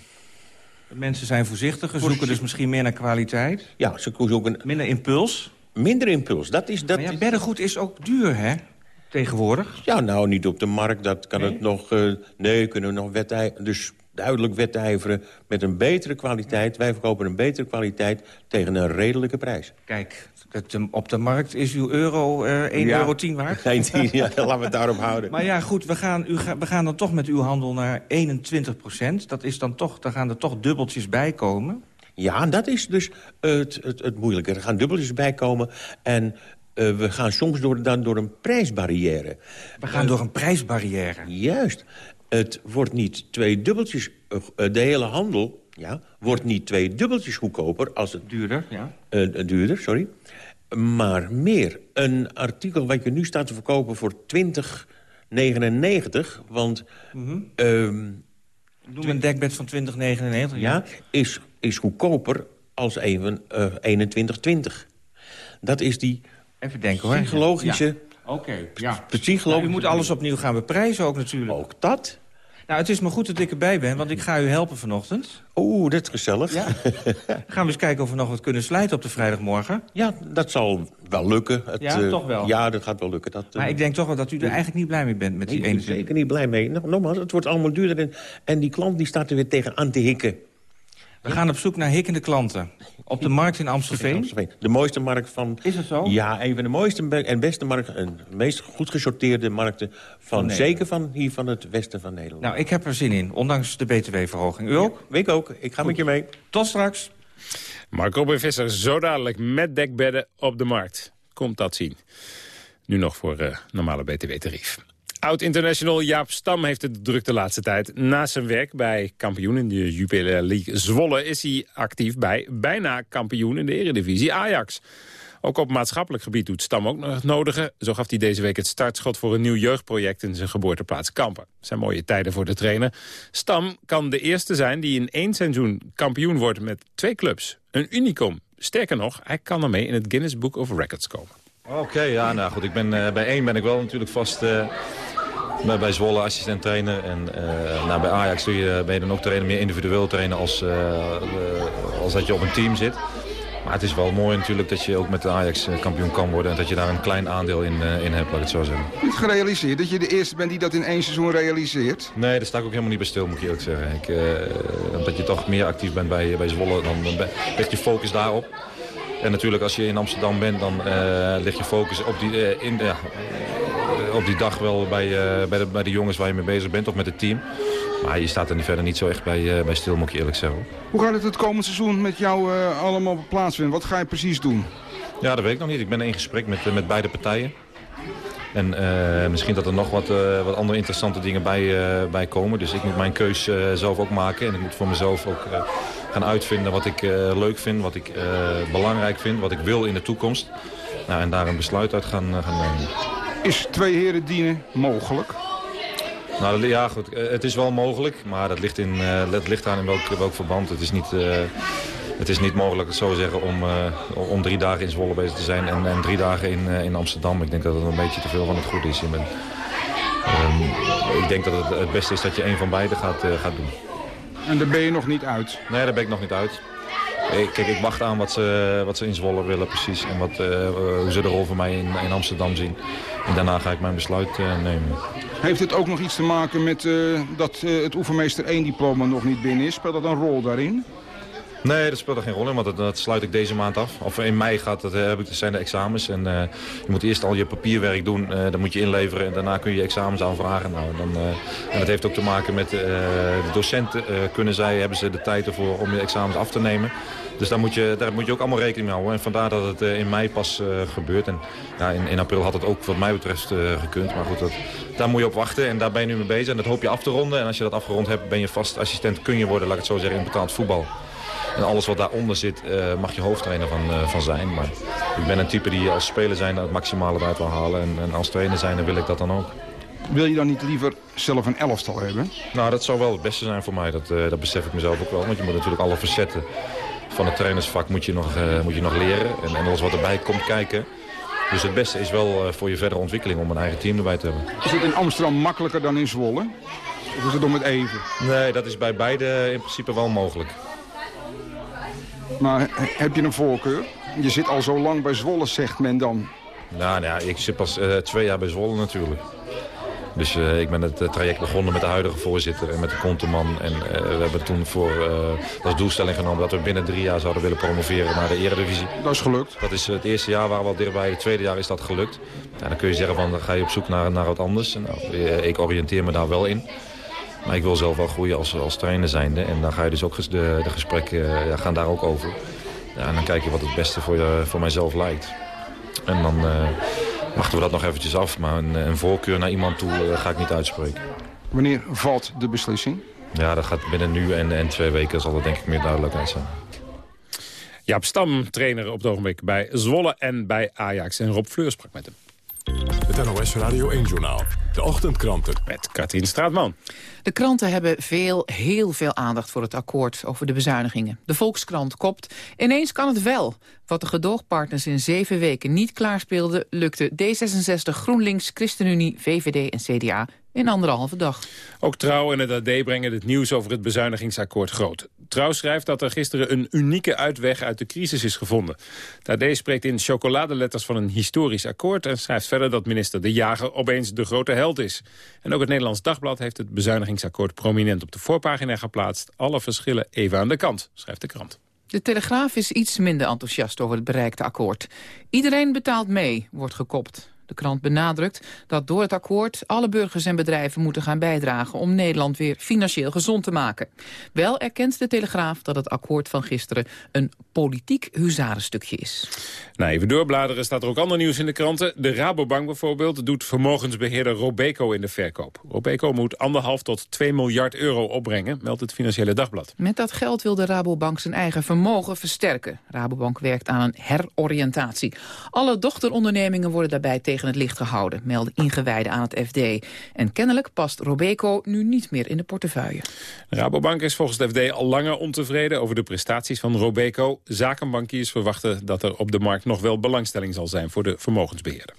Mensen zijn voorzichtiger, zoeken dus misschien meer naar kwaliteit. Ja, ze zoeken... Minder impuls. Minder impuls, dat is... Dat maar ja, beddengoed is ook duur, hè? Tegenwoordig. Ja, nou, niet op de markt. Dat kan nee? het nog... Uh, nee, kunnen we nog wedijveren. Dus duidelijk wedijveren met een betere kwaliteit. Wij verkopen een betere kwaliteit tegen een redelijke prijs. Kijk, het, op de markt is uw euro uh, 1,10 ja. euro 10 waard. 1, 10, ja, laten we het daarop houden. <laughs> Maar ja, goed, we gaan, u ga, we gaan dan toch met uw handel naar 21 procent. Dat is dan toch, daar gaan er toch dubbeltjes bij komen. Ja, dat is dus het, het, het moeilijke. Er gaan dubbeltjes bij komen en... Uh, we gaan soms door, dan door een prijsbarrière. We gaan uh, door een prijsbarrière? Juist. Het wordt niet twee dubbeltjes... Uh, de hele handel ja, wordt niet twee dubbeltjes goedkoper als het... Duurder, ja. duurder, sorry. Maar meer. Een artikel wat je nu staat te verkopen voor 20,99... Want... Mm -hmm. Een dekbed van 20,99. Ja, is, is goedkoper als even uh, 21,20. Dat is die... Even denken hoor. Psychologische... Ja. Oké, okay, ja. Psychologische... Nou, u moet alles opnieuw gaan beprijzen ook natuurlijk. Ook dat. Nou, het is maar goed dat ik erbij ben, want ik ga u helpen vanochtend. Oeh, dat is gezellig. Ja. <laughs> gaan we eens kijken of we nog wat kunnen slijten op de vrijdagmorgen. Ja, dat zal wel lukken. Het, ja, uh, toch wel? Ja, dat gaat wel lukken. Dat, uh, maar ik denk toch wel dat u er eigenlijk niet blij mee bent met die ik ene ben zeker niet blij mee. Nog, nogmaals, het wordt allemaal duurder en, en die klant die staat er weer tegen aan te hikken. We gaan op zoek naar hikkende klanten. Op de markt in Amstelveen? De mooiste markt van... Is het zo? Ja, een van de mooiste en beste markten... en meest goed gesorteerde markten van, van zeker van hier van het westen van Nederland. Nou, ik heb er zin in, ondanks de btw-verhoging. U ook? Ja, ik ook. Ik ga goed. met je mee. Tot straks. Marco B. Visser, zo dadelijk met dekbedden op de markt. Komt dat zien. Nu nog voor uh, normale btw-tarief. Oud-international Jaap Stam heeft het druk de laatste tijd. Naast zijn werk bij kampioen in de Jupiler League Zwolle... is hij actief bij bijna kampioen in de eredivisie Ajax. Ook op maatschappelijk gebied doet Stam ook nog het nodige. Zo gaf hij deze week het startschot voor een nieuw jeugdproject... in zijn geboorteplaats Kampen. zijn mooie tijden voor de trainer. Stam kan de eerste zijn die in één seizoen kampioen wordt met twee clubs. Een unicum. Sterker nog, hij kan ermee in het Guinness Book of Records komen. Oké, okay, ja, nou goed. Ik ben, uh, bij één ben ik wel natuurlijk vast... Uh... Bij, bij Zwolle assistent trainer en uh, nou, bij Ajax doe je, ben je dan ook trainer, meer individueel trainen als, als dat je op een team zit. Maar het is wel mooi natuurlijk dat je ook met de Ajax kampioen kan worden en dat je daar een klein aandeel in, in hebt, laat ik het zo zeggen. Niet gerealiseerd dat je de eerste bent die dat in één seizoen realiseert? Nee, daar sta ik ook helemaal niet bij stil, moet ik eerlijk zeggen. Ik, dat je toch meer actief bent bij, bij Zwolle, dan, dan ligt je focus daarop. En natuurlijk als je in Amsterdam bent, dan ligt je focus op die, in, ja, op die dag wel bij, bij, de, bij de jongens waar je mee bezig bent of met het team. Maar je staat er verder niet zo echt bij, bij stil, moet ik eerlijk zeggen. Hoe gaat het het komend seizoen met jou allemaal plaatsvinden? Wat ga je precies doen? Ja, dat weet ik nog niet. Ik ben in gesprek met, met beide partijen. En misschien dat er nog wat, wat andere interessante dingen bij, bij komen. Dus ik moet mijn keus zelf ook maken. En ik moet voor mezelf ook gaan uitvinden wat ik leuk vind, wat ik belangrijk vind, wat ik wil in de toekomst. Nou, en daar een besluit uit gaan, gaan nemen. Is twee heren dienen mogelijk? Nou ja, goed. Het is wel mogelijk, maar dat ligt, in, uh, dat ligt aan in welk, welk verband. Het is niet... Uh, het is niet mogelijk, zo zeggen, om, uh, om drie dagen in Zwolle bezig te zijn en, en drie dagen in, in Amsterdam. Ik denk dat het een beetje te veel van het goed is. Bent, um, ik denk dat het het beste is dat je een van beide gaat, gaat doen. En daar ben je nog niet uit? Nee, daar ben ik nog niet uit. Ik, kijk, ik wacht aan wat ze, wat ze in Zwolle willen precies. En wat, hoe ze de rol van mij in, in Amsterdam zien. En daarna ga ik mijn besluit nemen. Heeft het ook nog iets te maken met uh, dat het oefenmeester 1 diploma nog niet binnen is? Speelt dat een rol daarin? Nee, dat speelt er geen rol in, want dat, sluit ik deze maand af. Of in mei gaat, dat, heb ik, zijn de examens. En uh, je moet eerst al je papierwerk doen, dat moet je inleveren. En daarna kun je examens aanvragen. Nou, dan, en dat heeft ook te maken met de docenten. kunnen zij, hebben ze de tijd ervoor om je examens af te nemen. Dus daar moet, je, daar moet je ook allemaal rekening mee houden. En vandaar dat het in mei pas gebeurt. En ja, in, in, april had het ook wat mij betreft gekund. Maar goed, daar moet je op wachten en daar ben je nu mee bezig. En dat hoop je af te ronden. En als je dat afgerond hebt, ben je vast assistent. Kun je worden, laat ik het zo zeggen, in betaald voetbal. En alles wat daaronder zit, uh, mag je hoofdtrainer van, uh, van zijn. Maar ik ben een type die als speler zijn het maximale eruit wil halen. En, en als trainer zijn, dan wil ik dat dan ook. Wil je dan niet liever zelf een elftal hebben? Nou, dat zou wel het beste zijn voor mij. Dat, uh, dat besef ik mezelf ook wel. Want je moet natuurlijk alle facetten van het trainersvak moet je nog, moet je nog leren. En, en alles wat erbij komt kijken. Dus het beste is wel uh, voor je verdere ontwikkeling om een eigen team erbij te hebben. Is het in Amsterdam makkelijker dan in Zwolle? Of is het om het even? Nee, dat is bij beide in principe wel mogelijk. Maar heb je een voorkeur? Je zit al zo lang bij Zwolle, zegt men dan. Nou, nou ik zit pas uh, twee jaar bij Zwolle natuurlijk. Dus uh, ik ben het uh, traject begonnen met de huidige voorzitter en met de Konteman. En we hebben toen voor, als doelstelling genomen dat we binnen drie jaar zouden willen promoveren naar de eredivisie. Dat is gelukt. Dat is het eerste jaar waar we al dichtbij. Het tweede jaar is dat gelukt. Ja, dan kun je zeggen van dan ga je op zoek naar, naar wat anders. Nou, ik oriënteer me daar wel in. Maar ik wil zelf wel groeien als, als trainer zijnde. En dan ga je dus ook de, de gesprekken ja, gaan daar ook over. Ja, en dan kijk je wat het beste voor, je, voor mijzelf lijkt. En dan wachten we dat nog eventjes af. Maar een, een voorkeur naar iemand toe uh, ga ik niet uitspreken. Wanneer valt de beslissing? Ja, dat gaat binnen nu en, en twee weken zal er denk ik meer duidelijkheid zijn. Jaap Stam, trainer op het ogenblik bij Zwolle en bij Ajax. En Rob Fleur sprak met hem. Het NOS Radio 1-journaal. De ochtendkranten. Met Katrien Straatman. De kranten hebben veel, heel veel aandacht voor het akkoord over de bezuinigingen. De Volkskrant kopt, ineens kan het wel. Wat de gedoogpartners in zeven weken niet klaarspeelden... lukte D66, GroenLinks, ChristenUnie, VVD en CDA in anderhalve dag. Ook Trouw en het AD brengen het nieuws over het bezuinigingsakkoord groot. Trouw schrijft dat er gisteren een unieke uitweg uit de crisis is gevonden. AD spreekt in chocoladeletters van een historisch akkoord... en schrijft verder dat minister De Jager opeens de grote held is. En ook het Nederlands Dagblad heeft het bezuinigingsakkoord prominent op de voorpagina geplaatst. Alle verschillen even aan de kant, schrijft de krant. De Telegraaf is iets minder enthousiast over het bereikte akkoord. Iedereen betaalt mee, wordt gekopt. De krant benadrukt dat door het akkoord alle burgers en bedrijven moeten gaan bijdragen om Nederland weer financieel gezond te maken. Wel erkent de Telegraaf dat het akkoord van gisteren een politiek huzarenstukje is. Nou, even doorbladeren staat er ook ander nieuws in de kranten. De Rabobank bijvoorbeeld doet vermogensbeheerder Robeco in de verkoop. Robeco moet anderhalf tot 2 miljard euro opbrengen, meldt het Financiële Dagblad. Met dat geld wil de Rabobank zijn eigen vermogen versterken. Rabobank werkt aan een heroriëntatie. Alle dochterondernemingen worden daarbij tegen het licht gehouden, melden ingewijden aan het FD. En kennelijk past Robeco nu niet meer in de portefeuille. Rabobank is volgens het FD al langer ontevreden over de prestaties van Robeco. Zakenbankiers verwachten dat er op de markt nog wel belangstelling zal zijn voor de vermogensbeheerder.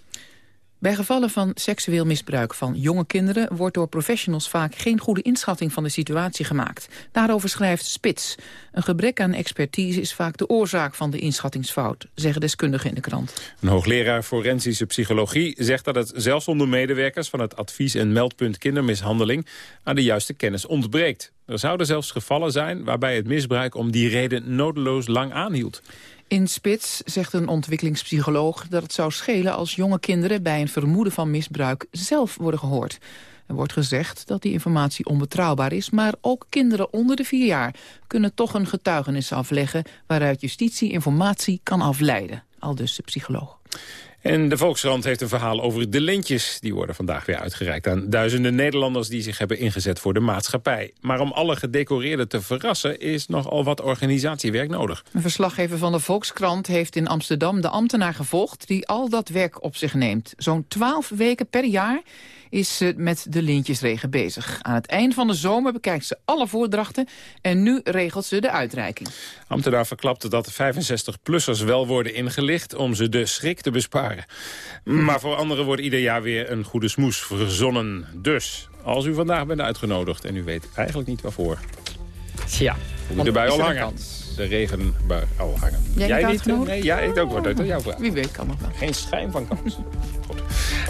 Bij gevallen van seksueel misbruik van jonge kinderen... wordt door professionals vaak geen goede inschatting van de situatie gemaakt. Daarover schrijft Spits. Een gebrek aan expertise is vaak de oorzaak van de inschattingsfout... zeggen deskundigen in de krant. Een hoogleraar forensische psychologie zegt dat het zelfs onder medewerkers... van het advies- en meldpunt kindermishandeling aan de juiste kennis ontbreekt. Er zouden zelfs gevallen zijn waarbij het misbruik om die reden nodeloos lang aanhield. In Spits zegt een ontwikkelingspsycholoog dat het zou schelen als jonge kinderen bij een vermoeden van misbruik zelf worden gehoord. Er wordt gezegd dat die informatie onbetrouwbaar is, maar ook kinderen onder de vier jaar kunnen toch een getuigenis afleggen waaruit justitie informatie kan afleiden. Al dus de psycholoog. En de Volkskrant heeft een verhaal over de lintjes. Die worden vandaag weer uitgereikt aan duizenden Nederlanders... die zich hebben ingezet voor de maatschappij. Maar om alle gedecoreerden te verrassen... is nogal wat organisatiewerk nodig. Een verslaggever van de Volkskrant heeft in Amsterdam de ambtenaar gevolgd... die al dat werk op zich neemt. Zo'n twaalf weken per jaar is ze met de lintjesregen bezig. Aan het eind van de zomer bekijkt ze alle voordrachten... en nu regelt ze de uitreiking. Ambtenaar verklapte dat de 65-plussers wel worden ingelicht... om ze de schrik te besparen. Maar voor anderen wordt ieder jaar weer een goede smoes verzonnen. Dus, als u vandaag bent uitgenodigd en u weet eigenlijk niet waarvoor... Tja, moet erbij is al hangen. De regenbui al hangen. Jij niet? Nee, ja, ik ook. Wordt uit jouw vraag. Wie weet kan nog wel. Geen schijn van kans. <laughs> Goed.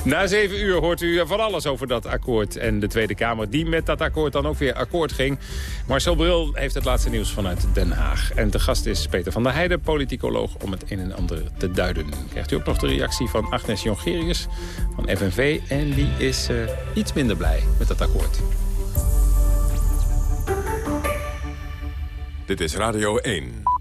Na zeven uur hoort u van alles over dat akkoord. En de Tweede Kamer die met dat akkoord dan ook weer akkoord ging. Marcel Bril heeft het laatste nieuws vanuit Den Haag. En de gast is Peter van der Heijden, politicoloog, om het een en ander te duiden. Krijgt u ook nog de reactie van Agnes Jongerius van FNV. En die is eh, iets minder blij met dat akkoord. Dit is Radio 1.